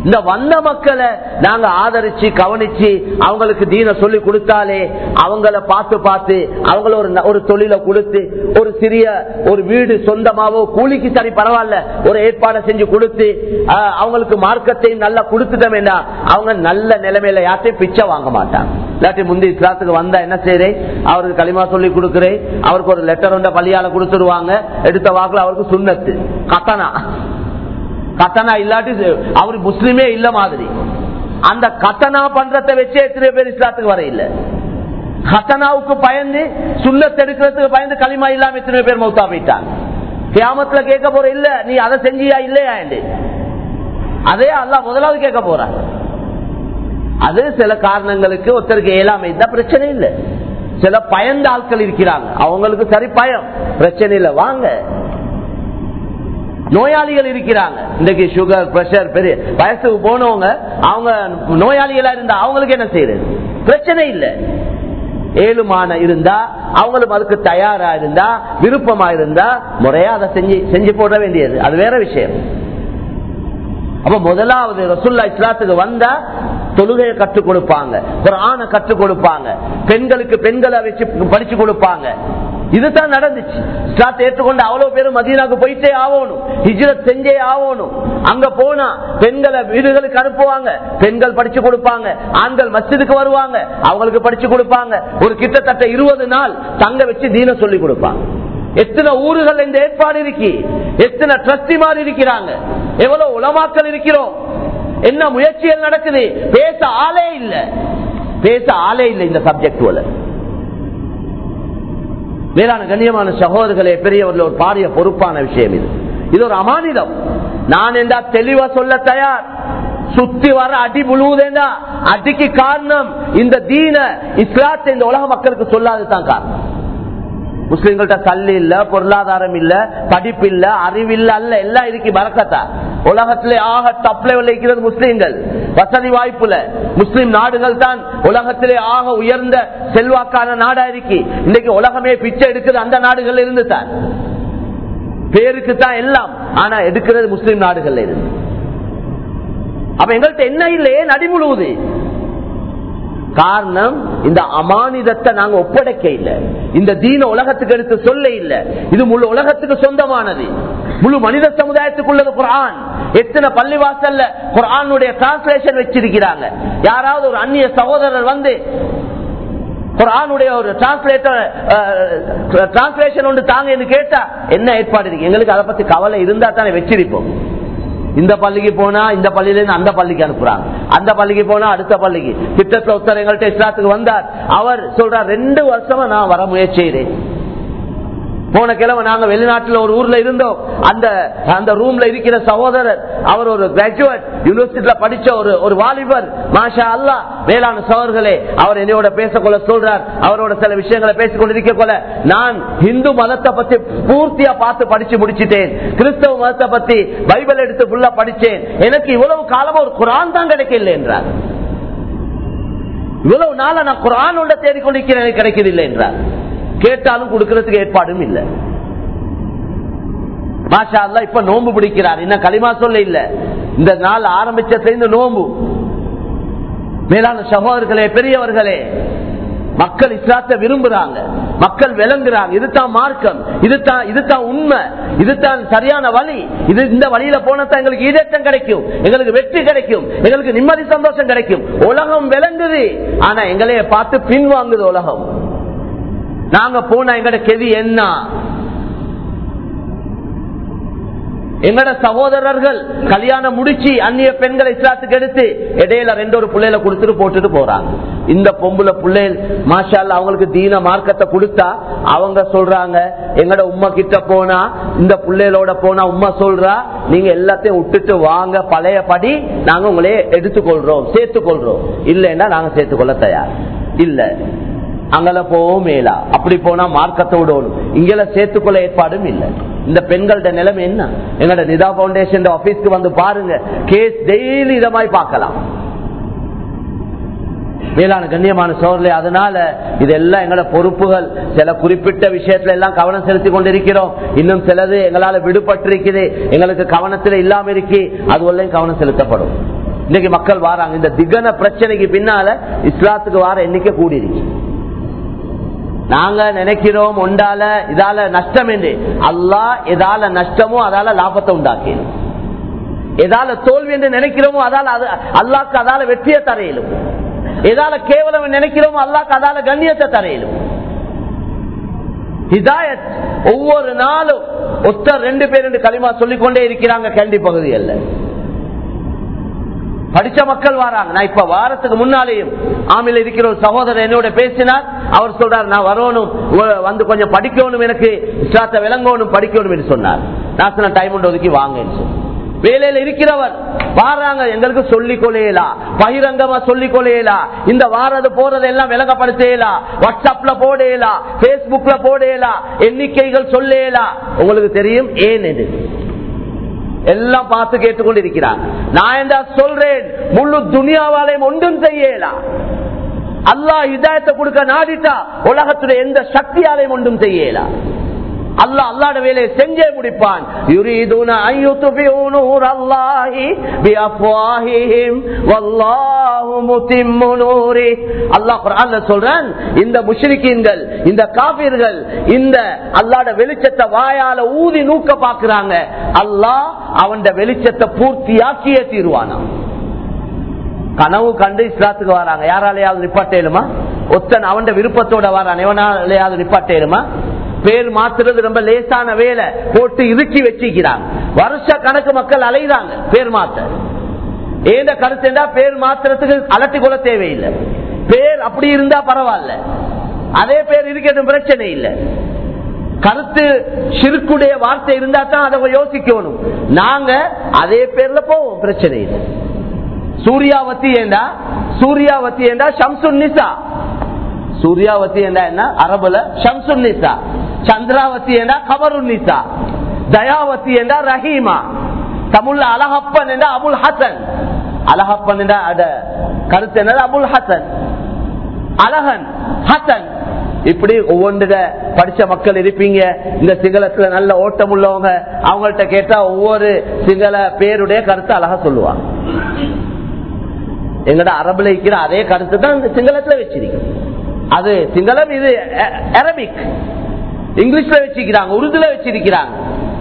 இந்த வந்த மக்களை நாங்க ஆதரிச்சு கவனிச்சு அவங்களுக்கு தீன சொல்லி கொடுத்தாலே அவங்கள பார்த்து பார்த்து அவங்கள ஒரு ஒரு தொழிலை கொடுத்து ஒரு சிறிய ஒரு வீடு சொந்தமாவோ கூலிக்கு சரி பரவாயில்ல ஒரு ஏற்பாடை செஞ்சு கொடுத்து ஆஹ், அவங்களுக்கு மார்க்கத்தையும் நல்லா கொடுத்துட்டோம்னா அவங்க நல்ல நிலைமையில யார்ட்டையும் பிச்சை வாங்க மாட்டாங்க. இல்லாட்டி முந்தி இஸ்லாத்துக்கு வந்தா என்ன செய்யறேன் அவருக்கு களிமா சொல்லி கொடுக்குறேன் அவருக்கு ஒரு லெட்டர் ஒன்ற பள்ளியால கொடுத்துருவாங்க எடுத்த வாக்குல அவருக்கு சுண்ணத்து கத்தனா கத்தனா இல்லாட்டி அவர் முஸ்லீமே இல்ல மாதிரி. அந்த கத்தனா பண்றத வச்சே எத்தனை பேர் இஸ்லாத்துக்கு வர இல்ல கத்தனாவுக்கு பயந்து சுண்ணத் எடுக்கிறதுக்கு பயந்து களிமா இல்லாம எத்தனை பேர் மௌத்தா போயிட்டாங்க. கியாமத்துல கேட்க போற இல்ல நீ அதை செஞ்சியா இல்லையா என்று அதே அல்ல முதலாவது கேட்க போற. அது சில காரணங்களுக்கு ஒருத்தருக்கு இயலாமை தான் பிரச்சனை இல்லை. சில பயந்த ஆட்கள் இருக்கிறாங்க. அவங்களுக்கு சரி பயம். பிரச்சனை இல்லை. வாங்க. நோயாளிகள் இருக்கிறாங்க. இன்றைக்கு சுகர் பிரஷர் பெரிய வயசுக்கு போனவங்க அவங்க நோயாளிகளா இருந்தா அவங்களுக்கு என்ன செய்யறது? பிரச்சனை இல்லை. ஏழுமான இருந்தா அவங்களும் அதுக்கு தயாரா இருந்தா விருப்பமா இருந்தா முறையா அதை செஞ்சு செஞ்சு போட வேண்டியது. அது வேற விஷயம். அப்ப முதலாவது ரசுல்லா இஸ்லாத்துக்கு வந்தா தொழுகையை கற்றுக் கொடுப்பாங்க. குரான கற்றுக் கொடுப்பாங்க. பெண்களுக்கு பெண்களை வச்சு படிச்சு கொடுப்பாங்க. இதுதான் நடந்துச்சு. இஸ்லாத்தை ஏற்றுக்கொண்டு அவ்வளவு பேரும் மதீனாக்கு போயிட்டே ஆகணும். ஹிஜ்ரத் செஞ்சே ஆகணும். அங்க போனா பெண்களை வீடுகளுக்கு அனுப்புவாங்க பெண்கள் படிச்சு கொடுப்பாங்க. ஆண்கள் மஸ்ஜிதுக்கு வருவாங்க. அவங்களுக்கு படிச்சு கொடுப்பாங்க. ஒரு கிட்டத்தட்ட இருபது நாள் தங்க வச்சு தீன சொல்லி கொடுப்பாங்க. எத்தனை ஊர்கள் இந்த ஏற்பாடு இருக்கு? எத்தனை டிரஸ்டி மாதிரி இருக்கிறாங்க? எவ்வளவு உளமாக்கல் இருக்கிறோம்? என்ன முயற்சிகள் நடக்குது? பேச ஆளே இல்ல. பேச ஆளே இல்லை இந்த சப்ஜெக்ட் மேலான கண்ணியமான சகோதரர்களே பெரியவர்கள் ஒரு பாரிய பொறுப்பான விஷயம் இது. இது ஒரு அமானிதம். நான் என்றா தெளிவா சொல்ல தயார். சுத்தி வர அடி முழுவதேண்டா அடிக்கு காரணம் இந்த தீன இஸ்லாத்தை இந்த உலக மக்களுக்கு சொல்லாததுதான் காரணம். முஸ்லிம்கள்ட்ட கல் இல்ல பொருளாதாரம் இல்ல படிப்பு இல்ல அறிவில்ல அல்ல எல்லாம் இருக்கு பறக்கத்தா? உலகத்திலே ஆக டப் விளைக்கிறது முஸ்லிம்கள். வசதி வாய்ப்புல. முஸ்லிம் நாடுகள் தான் உலகத்திலே ஆக உயர்ந்த செல்வாக்கான நாடா இருக்கு. இன்னைக்கு உலகமே பிச்சை எடுக்கிறது அந்த நாடுகள்ல இருந்து தான். பேருக்கு தான் எல்லாம். ஆனா எடுக்கிறது முஸ்லிம் நாடுகள்ல இருந்து. அப்ப எங்கள்கிட்ட என்ன இல்லையே நடிமுழுவுது? காரணம் இந்த அமானிதத்தை நாங்க ஒப்படைக்க இல்ல இந்த தீன உலகத்துக்கு எடுத்து சொல்ல இல்ல இது முழு உலகத்துக்கு சொந்தமானது. முழு மனித சமுதாயத்துக்குள்ளது குரான் எத்தனை பள்ளிவாசல்ல குரானுடைய டிரான்ஸ்லேஷன் வச்சிருக்கிறாங்க. யாராவது ஒரு அந்நிய சகோதரர் வந்து குரானுடைய ஒரு டிரான்ஸ்லேட்டர் டிரான்ஸ்லேஷன் ஒன்று தாங்க என்று கேட்டா என்ன ஏற்பாடு இருக்கு? எங்களுக்கு அதை பத்தி கவலை இருந்தா தானே வச்சிருப்போம். இந்த பள்ளிக்கு போனா இந்த பள்ளியிலிருந்து அந்த பள்ளிக்கு அனுப்புறாங்க. அந்த பள்ளிக்கு போனா அடுத்த பள்ளிக்கு. திட்டத்துல ஒருத்தர் எங்கள்கிட்ட இஸ்லாத்துக்கு வந்தார். அவர் சொல்றார் ரெண்டு வருஷமா நான் வர முயற்சி செய்கிறேன் போன கிழமை நாங்க வெளிநாட்டுல ஒரு ஊர்ல இருந்தோம். அந்த அந்த ரூம்ல இருக்கிற சகோதரர் அவர் ஒரு கிராஜுவேட் யூனிவர்சிட்டியில படிச்ச ஒரு ஒரு வாலிபர். மாஷா அல்லா வேளாண் சகோதரர்களே அவர் என்னையோட பேசக்கொள்ள சொல்றார். அவரோட சில விஷயங்களை பேசிக்கொண்டிருக்க கொள்ள. நான் இந்து மதத்தை பத்தி பூர்த்தியா பார்த்து படிச்சு முடிச்சிட்டேன். கிறிஸ்தவ மதத்தை பத்தி பைபிள் எடுத்து ஃபுல்லா படிச்சேன். எனக்கு இவ்வளவு காலமா ஒரு குரான் தான் கிடைக்கல என்றார். இவ்வளவு நாள நான் குரான் உள்ள தேடிக்கொண்டிருக்கிறேன் எனக்கு கிடைக்கவில்லை என்றார். கேட்டாலும் கொடுக்கறதுக்கு ஏற்பாடும் இல்லை. மாஷா அல்லா இப்ப நோன்பு பிடிக்கிறார். இன்னும் களிமா சொல்ல இல்ல. இந்த நாள் ஆரம்பிச்ச இந்த நோன்பு. மேலான சகோதரர்களே பெரியவர்களே மக்கள் இஸ்லாத்தை விரும்புறாங்க. மக்கள் விளங்குறாங்க. இதுதான் மார்க்கம். இதுதான் இதுதான் உண்மை. இதுதான் சரியான வழி. இது இந்த வழியில போனதான் எங்களுக்கு ஈடேற்றம் கிடைக்கும். எங்களுக்கு வெற்றி கிடைக்கும். எங்களுக்கு நிம்மதி சந்தோஷம் கிடைக்கும். உலகம் விளங்குது. ஆனா எங்களைய பார்த்து பின்வாங்குது உலகம். நாங்க போனா எங்கட கெதி என்ன? எங்கட சகோதரர்கள் கல்யாணம் முடிச்சு அந்நிய பெண்களை இஸ்லாத்துக்கு எடுத்து இடையில ரெண்டு ஒரு பிள்ளைல கொடுத்துட்டு போட்டுட்டு போறாங்க இந்த பொம்புல பிள்ளைகள் மாஷால் அவங்களுக்கு தீன மார்க்கத்தை கொடுத்தா அவங்க சொல்றாங்க எங்கட உமா கிட்ட போனா இந்த பிள்ளைகளோட போனா உமா சொல்றா நீங்க எல்லாத்தையும் விட்டுட்டு வாங்க பழைய படி நாங்க உங்களே எடுத்துக்கொள்றோம் சேர்த்துக்கொள்றோம். இல்லைன்னா நாங்க சேர்த்துக்கொள்ள தயார். இல்ல. அங்கல போவோம் மேலா. அப்படி போனா மார்க்கத்தை விடணும். இங்கெல்ல சேர்த்துக்கொள்ள ஏற்பாடும் இல்லை. இந்த பெண்கள்ட நிலைமை என்ன? எங்கட நிதா பவுண்டேஷன் ஆபீஸ்க்கு வந்து பாருங்க. கேஸ் டெய்லி இதமாய் மாதிரி பார்க்கலாம். மேலான கண்ணியமான சோழர்களே அதனால இதெல்லாம் எங்களோட பொறுப்புகள். சில குறிப்பிட்ட விஷயத்துல எல்லாம் கவனம் செலுத்தி கொண்டிருக்கிறோம். இன்னும் சிலது எங்களால விடுபட்டிருக்குது. எங்களுக்கு கவனத்துல இல்லாம இருக்கு அதுவரையும் கவனம் செலுத்தப்படும். இன்னைக்கு மக்கள் வாராங்க. இந்த திகன பிரச்சனைக்கு பின்னால இஸ்லாத்துக்கு வார எண்ணிக்கை கூடியிருக்கு. நாங்க நினைக்கிறோம் உண்டால இதால நஷ்டம் என்று. அல்லா எதால நஷ்டமோ அதால லாபத்தை உண்டாக்கி எதால தோல்வி என்று நினைக்கிறோமோ அதால அல்லாக்கு அதால வெற்றியை தரையிலும். எதால கேவலம் நினைக்கிறோமோ அல்லாக்கு அதால கண்ணியத்தை தரையிலும். ஹிதாயத் ஒவ்வொரு நாளும் ஒத்தர் ரெண்டு பேர் என்று களிமா சொல்லிக்கொண்டே இருக்கிறாங்க கேண்டி பகுதியில் படிச்ச மக்கள் வராங்க. நான் இப்ப வாரத்துக்கு முன்னாலேயும் ஆமில இருக்கிற ஒரு சகோதரர் என்னோட பேசினார். அவர் சொல்றார் நான் வரணும். வந்து கொஞ்சம் படிக்கணும் எனக்கு. இஸ்லாத்தை விளங்கணும் படிக்கணும் என்று சொன்னார். நான் சொன்ன டைம் ஒதுக்கி வாங்கன்னு சொன்னேன். வேலையில இருக்கிறவர் வாராங்க. எங்களுக்கு சொல்லிக் கொள்ளையலா பகிரங்கமா சொல்லிக் கொள்ளையலா இந்த வாரது போறது எல்லாம் விளங்கப்படுத்தேலா வாட்ஸ்அப்ல போடேலா. பேஸ்புக்ல போடேலா. எண்ணிக்கைகள் சொல்லேலா. உங்களுக்கு தெரியும் ஏன் இது எல்லாம் பார்த்து கேட்டுக்கொண்டு இருக்கிறாங்க நான் என்ன சொல்றேன் முழு துணியாவாலையும் ஒன்றும் செய்யலாம் அல்லாஹ் இதாயத்தை கொடுக்க நாடிட்டா உலகத்துடைய எந்த சக்தியாலையும் ஒன்றும் செய்யலாம் அல்லா அல்லாட வேலையை செஞ்சே முடிப்பான். சொல்றான் இந்த முஷ்ரிக்கீன்கள் இந்த காபீர்கள் இந்த அல்லாட வெளிச்சத்தை வாயால ஊதி நூக்க பாக்குறாங்க. அல்லாஹ் அவன் வெளிச்சத்தை தீர்வானா? கனவு கண்டு இஸ்லாத்துக்கு வராங்க. யாராலையாவது நிப்பாட்டேலுமா ஒத்தன் அவன் விருப்பத்தோட வரான். எவனாலையாவது நிப்பாட்டேலுமா பேர் மாத்துறது ரொம்ப லேசான வேலை. போட்டு இறுக்கி வச்சிக்கிறாங்க வருஷ கணக்கு மக்கள் அலைதாங்க பேர் மாத்த. ஏந்த கருத்து பேர் மாத்திரத்துக்கு அலட்டி கொள்ள தேவையில்லை. பேர் அப்படி இருந்தா பரவாயில்ல. அதே பேர் இருக்கட்டும் பிரச்சனை இல்லை. கருத்து சிறுக்குடைய வார்த்தை இருந்தா தான் அதை யோசிக்கணும். நாங்க அதே பேர்ல போவோம் பிரச்சனை இல்லை. சூர்யாவதி ஏண்டா? சூர்யாவதி ஏண்டா? ஷம்சுன் நிசா. சூர்யாவதி ஏண்டா என்ன? அரபுல ஷம்சுன் நிசா. சந்திராவதி ஏண்டா? கமருன் நிசா. தயாவதி ஏண்டா? ரஹீமா. தமிழ்ல அலஹப்பன் என்றா அபுல் ஹசன். அழகப்பன் என்றா அத கருத்து என்னது அபுல் ஹசன் அழகன் ஹசன் இப்படி ஒவ்வொன்றுட படிச்ச மக்கள் இருப்பீங்க இந்த சிங்களத்துல நல்ல ஓட்டம் உள்ளவங்க அவங்கள்ட்ட கேட்டா ஒவ்வொரு சிங்கள பேருடைய கருத்தை அழகா சொல்லுவாங்க எங்கட அரபுல இருக்கிற அதே கருத்து தான் இந்த சிங்களத்துல வச்சிருக்கு அது சிங்களம் இது அரபிக் இங்கிலீஷ்ல வச்சிருக்கிறாங்க உருதுல வச்சிருக்கிறாங்க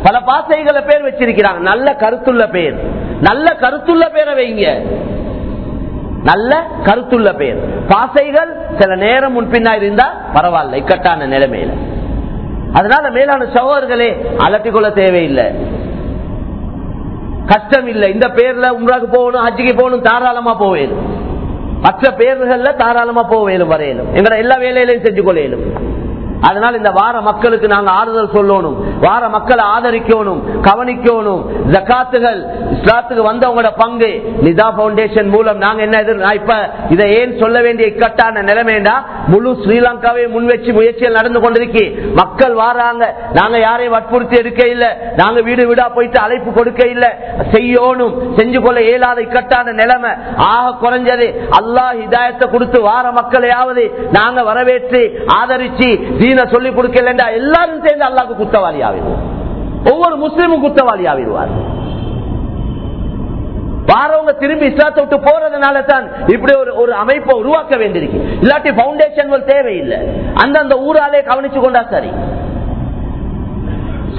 பல பாசைகளை பேர் வச்சிருக்கிறாங்க நல்ல கருத்துள்ள பேர் நல்ல கருத்துள்ள பேரை வைங்க. நல்ல கருத்துள்ள பேர். பாசைகள் சில நேரம் முன்பின்னா இருந்தா பரவாயில்ல இக்கட்டான நிலைமையில. அதனால மேலான சகோதரர்களே அலட்டி கொள்ள தேவையில்லை. கஷ்டம் இல்லை. இந்த பேர்ல உம்ராக்கு போகணும் ஹஜ்ஜிக்கு போகணும் தாராளமா போவேன் மற்ற பேர்கள்ல தாராளமா போவேலும் வரையிலும். எங்களை எல்லா வேலையிலையும் செஞ்சு கொள்ளையிலும் அதனால இந்த வார மக்களுக்கு நாங்க ஆறுதல் சொல்லணும். வார மக்களை ஆதரிக்கணும் கவனிக்கணும். ஜக்காத்துகள் இஸ்லாத்துக்கு வந்தவங்களோட பங்கு. நிதா பவுண்டேஷன் மூலம் நாங்க என்ன எதிர் இப்ப இதை ஏன் சொல்ல வேண்டிய இக்கட்டான நிலைமைண்டா முழு ஸ்ரீலங்காவே முன்வச்சு முயற்சிகள் நடந்து கொண்டிருக்கு. மக்கள் வாராங்க. நாங்க யாரையும் வற்புறுத்தி எடுக்க இல்ல. நாங்க வீடு வீடா போயிட்டு அழைப்பு கொடுக்க இல்ல. செய்யணும். செஞ்சு கொள்ள இயலாத இக்கட்டான நிலைமை. ஆக குறைஞ்சது. அல்லாஹ் ஹிதாயத்தை கொடுத்து வார மக்களையாவது நாங்க வரவேற்று ஆதரிச்சு தீன சொல்லிக் கொடுக்கல எல்லாரும் சேர்ந்து அல்லாஹ்க்கு குத்தவாளி ஆவிடுவோம் ஒவ்வொரு முஸ்லீமும் குத்தவாளி ஆவிடுவார் வாரவங்க திரும்பி இஸ்லாத்தை விட்டு போறதுனால தான் இப்படி ஒரு ஒரு அமைப்பை உருவாக்க வேண்டியிருக்கு. இல்லாட்டி பவுண்டேஷன்கள் தேவையில்லை. அந்தந்த ஊராலே கவனிச்சு கொண்டா சரி.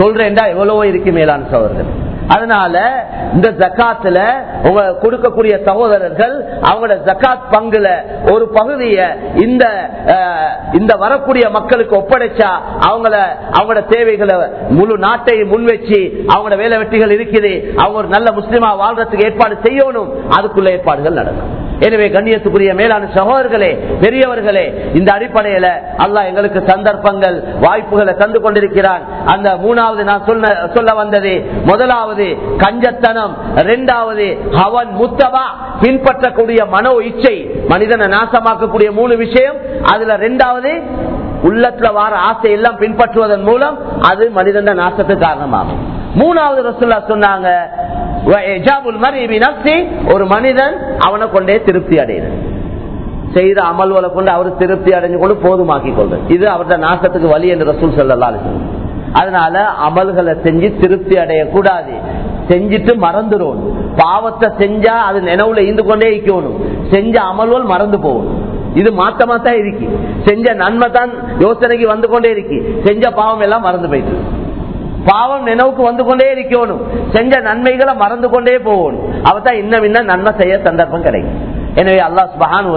சொல்றேன்டா எவ்வளவோ இருக்கு மேலான சோதர்கள் அதனால இந்த ஜக்காத்துல உங்க கொடுக்கக்கூடிய சகோதரர்கள் அவங்களோட ஜக்காத் பங்குல ஒரு பகுதியை இந்த இந்த வரக்கூடிய மக்களுக்கு ஒப்படைச்சா அவங்கள அவங்களோட தேவைகளை முழு நாட்டையும் முன்வச்சு அவங்களோட வேலை வெட்டிகள் இருக்குது. அவங்க ஒரு நல்ல முஸ்லீமா வாழ்றதுக்கு ஏற்பாடு செய்யணும். அதுக்குள்ள ஏற்பாடுகள் நடக்கும். எனவே கண்ணியத்துக்குரிய மேலான சகோதரர்களே பெரியவர்களே இந்த அடிப்படையில அல்லாஹ் எங்களுக்கு சந்தர்ப்பங்கள் வாய்ப்புகளை தந்து கொண்டிருக்கிறான். அந்த மூணாவது நான் சொல்ல சொல்ல வந்தது முதலாவது கஞ்சத்தனம் இரண்டாவது அவன் முத்தபா பின்பற்றக்கூடிய மனோ இச்சை மனிதனை நாசமாக்கக்கூடிய மூணு விஷயம் அதுல ரெண்டாவது உள்ளத்துல வார ஆசை எல்லாம் பின்பற்றுவதன் மூலம் அது மனிதன நாசத்துக்கு காரணமாகும். மூணாவது ரசுல்லா சொன்னாங்க ஒரு மனிதன் அவனை கொண்டே திருப்தி அடையிறது செய்த அமல்களை கொண்டு அவர் திருப்தி அடைஞ்சு கொண்டு போதுமாக்கி கொள்வது இது அவருடைய நாசத்துக்கு வழி என்று ரசூல் சொல்லலாம் அதனால அமல்களை செஞ்சு திருப்தி அடையக்கூடாது. செஞ்சுட்டு மறந்துடும் பாவத்தை செஞ்சா அது நினைவுல இருந்து கொண்டே இருக்கணும் செஞ்ச அமல்கள் மறந்து போகணும் இது மாத்தமா தான் இருக்கு. செஞ்ச நன்மை தான் யோசனைக்கு வந்து கொண்டே இருக்கு. செஞ்ச பாவம் எல்லாம் மறந்து போயிட்டு பாவம் நினைவுக்கு வந்து கொண்டே இருக்கணும். செஞ்ச நன்மைகளை மறந்து கொண்டே போகணும். அவதான் இன்னும் இன்னும் நன்மை செய்ய சந்தர்ப்பம் கிடைக்கும். எனவே அல்லாஹ் சுபஹானு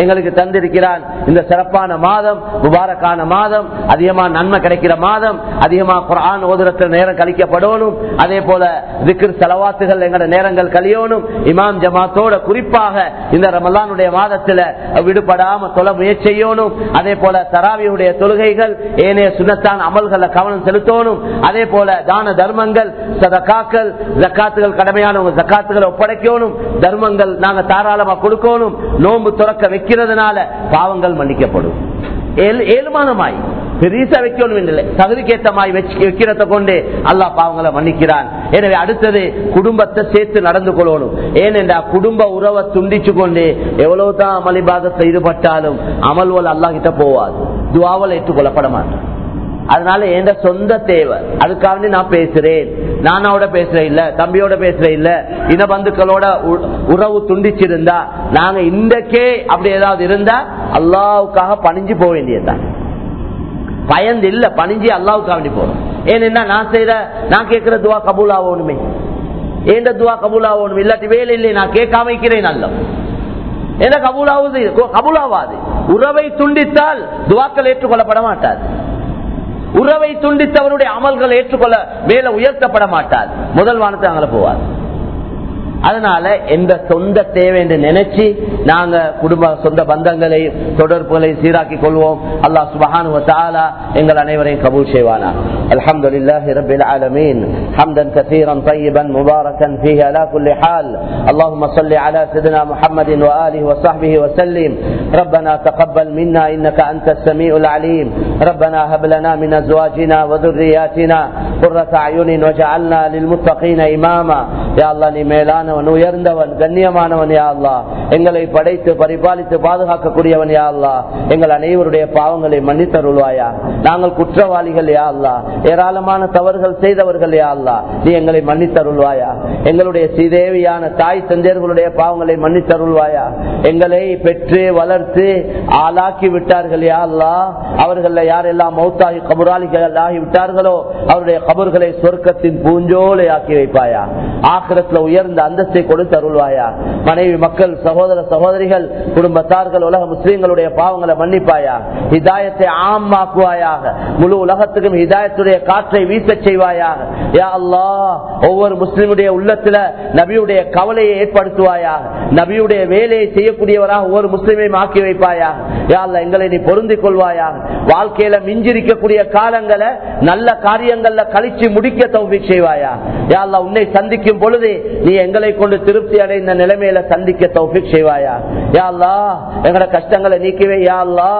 எங்களுக்கு தந்திருக்கிறான். இந்த சிறப்பான மாதம் முபாரக்கான மாதம் அதிகமா நன்மை கிடைக்கிற மாதம் அதிகமா குரான் ஓதுரத்தில் நேரம் கழிக்கப்படணும். அதே போல திக்ர் செலவாத்துகள் எங்களோட நேரங்கள் கழியணும். இமாம் ஜமாத்தோட குறிப்பாக இந்த ரமலானுடைய மாதத்துல விடுபடாம தொலை முயற்சி செய்யணும். அதே போல தராவியுடைய தொழுகைகள் ஏனைய சுனத்தான் அமல்களை கவனம் செலுத்தணும். அதே போல தான தர்மங்கள் சதக்காக்கள் ஜக்காத்துகள் கடமையான ஜக்காத்துகளை ஒப்படைக்கணும். தர்மங்கள் நாங்கள் தாராள தாராளமா கொடுக்கணும். நோன்பு துறக்க வைக்கிறதுனால பாவங்கள் மன்னிக்கப்படும். ஏழுமானமாய். பெரிசா வைக்கணும் இல்லை. தகுதிக்கேத்தமாய் வச்சு வைக்கிறத கொண்டு அல்லாஹ் பாவங்களை மன்னிக்கிறான். எனவே அடுத்தது குடும்பத்தை சேர்த்து நடந்து கொள்ளணும். ஏனென்றா குடும்ப உறவை துண்டிச்சு கொண்டு எவ்வளவு தான் அமளிபாகத்தை ஈடுபட்டாலும் அமல்வல் அல்லாஹிட்ட போவாது. துவாவல் ஏற்றுக்கொள்ளப்பட மாட்டான். அதனால என் சொந்த தேவை. அதுக்காக நான் பேசுறேன். நானாவோட பேசுறேன் இல்ல தம்பியோட பேசுறேன் இல்ல இன பந்துக்களோட உ- உறவு துண்டிச்சிருந்தா நாங்க இன்றைக்கே அப்படி ஏதாவது இருந்தா அல்லாவுக்காக பணிஞ்சு போக வேண்டியதுதான். பயந்து இல்ல பணிஞ்சு அல்லாவுக்காக வேண்டி போறோம். ஏன்னா நான் செய்யற நான் கேட்கிற துவா கபூல் ஆகணுமே ஏண்ட துவா கபூல் ஆகணும் இல்லாட்டி வேலை இல்லை நான் கேட்காம இருக்கிறேன் நல்ல என்ன கபூலாவது கபூலாவாது. உறவை துண்டித்தால் துவாக்கள் ஏற்றுக்கொள்ளப்பட மாட்டாது. உறவை துண்டித்தவருடைய அமல்கள் ஏற்றுக்கொள்ள மேல உயர்த்தப்பட மாட்டார். முதல் வானத்தை அங்கே போவார். அதனால எந்த சொந்த தேவை என்று நினைச்சு நாங்க குடும்ப சொந்த பந்தங்களை தொடர்புகளை சீராக்கிக் கொள்வோம் அல்லாஹ் சுபஹானு வ தஆலா எங்கள் அனைவரையும் கபூல் செய்வானா அல்ஹம்துலில்லாஹி ரப்பில் ஆலமீன் ஹம்தன் கஸீரன் طيبا مباركا فيه على كل حال اللهم صل على سيدنا محمد واله وصحبه وسلم ربنا تقبل منا انك انت السميع العليم ربنا هب لنا من ازواجنا وذرياتنا قرة اعين واجعلنا للمتقين اماما يا الله நீ மேலானவன் உயர்ந்தவன் கண்ணியமானவன் யா அல்லா எங்களை படைத்து பரிபாலித்து பாதுகாக்கக்கூடியவன் யா அல்லா எங்கள் அனைவருடைய பாவங்களை மன்னித்தருள்வாயா? நாங்கள் குற்றவாளிகள் யா அல்லா ஏராளமான தவறுகள் செய்தவர்கள் யா அல்லா நீ எங்களை மன்னித்தருள்வாயா? எங்களுடைய சீதேவியான தாய் தந்தையர்களுடைய பாவங்களை மன்னித்தருள்வாயா? எங்களை பெற்று வளர்த்து ஆளாக்கி விட்டார்கள் யா அல்லா அவர்கள் யாரெல்லாம் மௌத்தாகி கபுராளிகள் ஆகிவிட்டார்களோ அவருடைய கபர்களை சொர்க்கத்தின் பூஞ்சோலை ஆக்கி வைப்பாயா? ஆக்கிரத்தில் உயர்ந்த அந்த அந்தஸ்தை கொடுத்து அருள்வாயா? மனைவி மக்கள் சகோதர சகோதரிகள் குடும்பத்தார்கள் உலக முஸ்லீம்களுடைய பாவங்களை மன்னிப்பாயா? ஹிதாயத்தை ஆமாக்குவாயாக முழு உலகத்துக்கும் ஹிதாயத்துடைய காற்றை வீச செய்வாயாக. யா அல்லா ஒவ்வொரு முஸ்லிமுடைய உள்ளத்துல நபியுடைய கவலையை ஏற்படுத்துவாயா நபியுடைய வேலையை செய்யக்கூடியவராக ஒவ்வொரு முஸ்லிமையும் ஆக்கி வைப்பாயா யா எங்களை நீ பொருந்திக் கொள்வாயா வாழ்க்கையில மிஞ்சிருக்கக்கூடிய காலங்களை நல்ல காரியங்கள்ல கழிச்சு முடிக்க தௌபி செய்வாயா யா உன்னை சந்திக்கும் பொழுது நீ எங்களை கொண்டு திருப்தி அடைந்த நிலைமையில சந்திக்க தௌஃபிக் செய்வாயா? யா அல்லா எங்கட கஷ்டங்களை நீக்கிவே யாழ்லா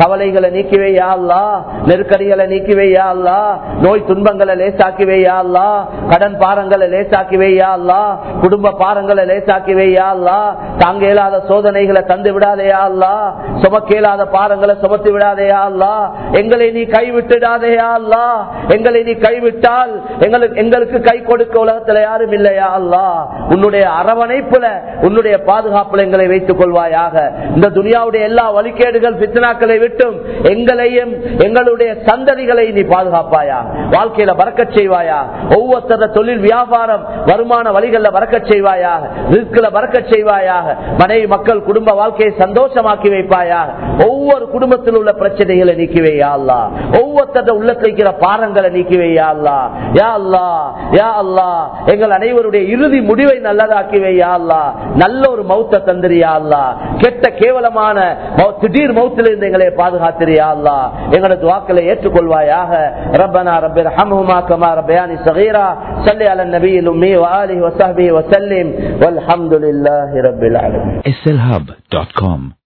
கவலைகளை நீக்கிவே யாழ்லா நெருக்கடிகளை நீக்கிவே யாழ்லா நோய் துன்பங்களை லேசாக்கிவே யாழ்லா கடன் பாரங்களை லேசாக்கிவே யாழ்லா குடும்ப பாரங்களை லேசாக்கிவே யாழ்லா தாங்க இயலாத சோதனைகளை தந்து விடாதேயா அல்லா சுமக்கேலாத பாரங்களை சுமத்து விடாதேயா அல்லா எங்களை நீ கைவிட்டுடாதேயா அல்லா எங்களை நீ கைவிட்டால் எங்களுக்கு எங்களுக்கு கை கொடுக்க உலகத்துல யாரும் இல்லையா அல்லா உன்னுடைய அரவணைப்புல உன்னுடைய பாதுகாப்புல எங்களை வைத்துக் கொள்வாயாக. இந்த துனியாவுடைய எல்லா வழிகேடுகள் பித்தனாக்களை விட்டும் எங்களையும் எங்களுடைய சந்ததிகளை நீ பாதுகாப்பாயா? வாழ்க்கையில பறக்க செய்வாயா? ஒவ்வொருத்தர தொழில் வியாபாரம் வருமான வழிகள்ல பறக்க செய்வாயாக ரிஸ்கில பறக்க செய்வாயாக மனைவி மக்கள் குடும்ப வாழ்க்கையை சந்தோஷமாக்கி வைப்பாயாக ஒவ்வொரு குடும்பத்தில் உள்ள பிரச்சனைகளை நீக்கி வையா அல்லா ஒவ்வொருத்தர உள்ளத்தில் இருக்கிற பாரங்களை நீக்கி வையா அல்லா யா அல்லா யா அல்லா எங்கள் அனைவருடைய இறுதி முடிவை நல்லதாக்கி வையா அல்லா நல்ல ஒரு மௌத்த தந்திரியா அல்லா கெட்ட கேவலமான மௌ- திடீர் மௌத்திலிருந்து இருந்து எங்களை பாதுகாத்திரியா அல்லா எங்களது துவாக்களை ஏற்றுக்கொள்வாயாக ரப்பனா ரப்பிர் ஹம்ஹுமா கமா ரப்பயானி சகீரா صلي على النبي الأمي وآله وصحبه وسلم والحمد لله رب العالمين slhub.com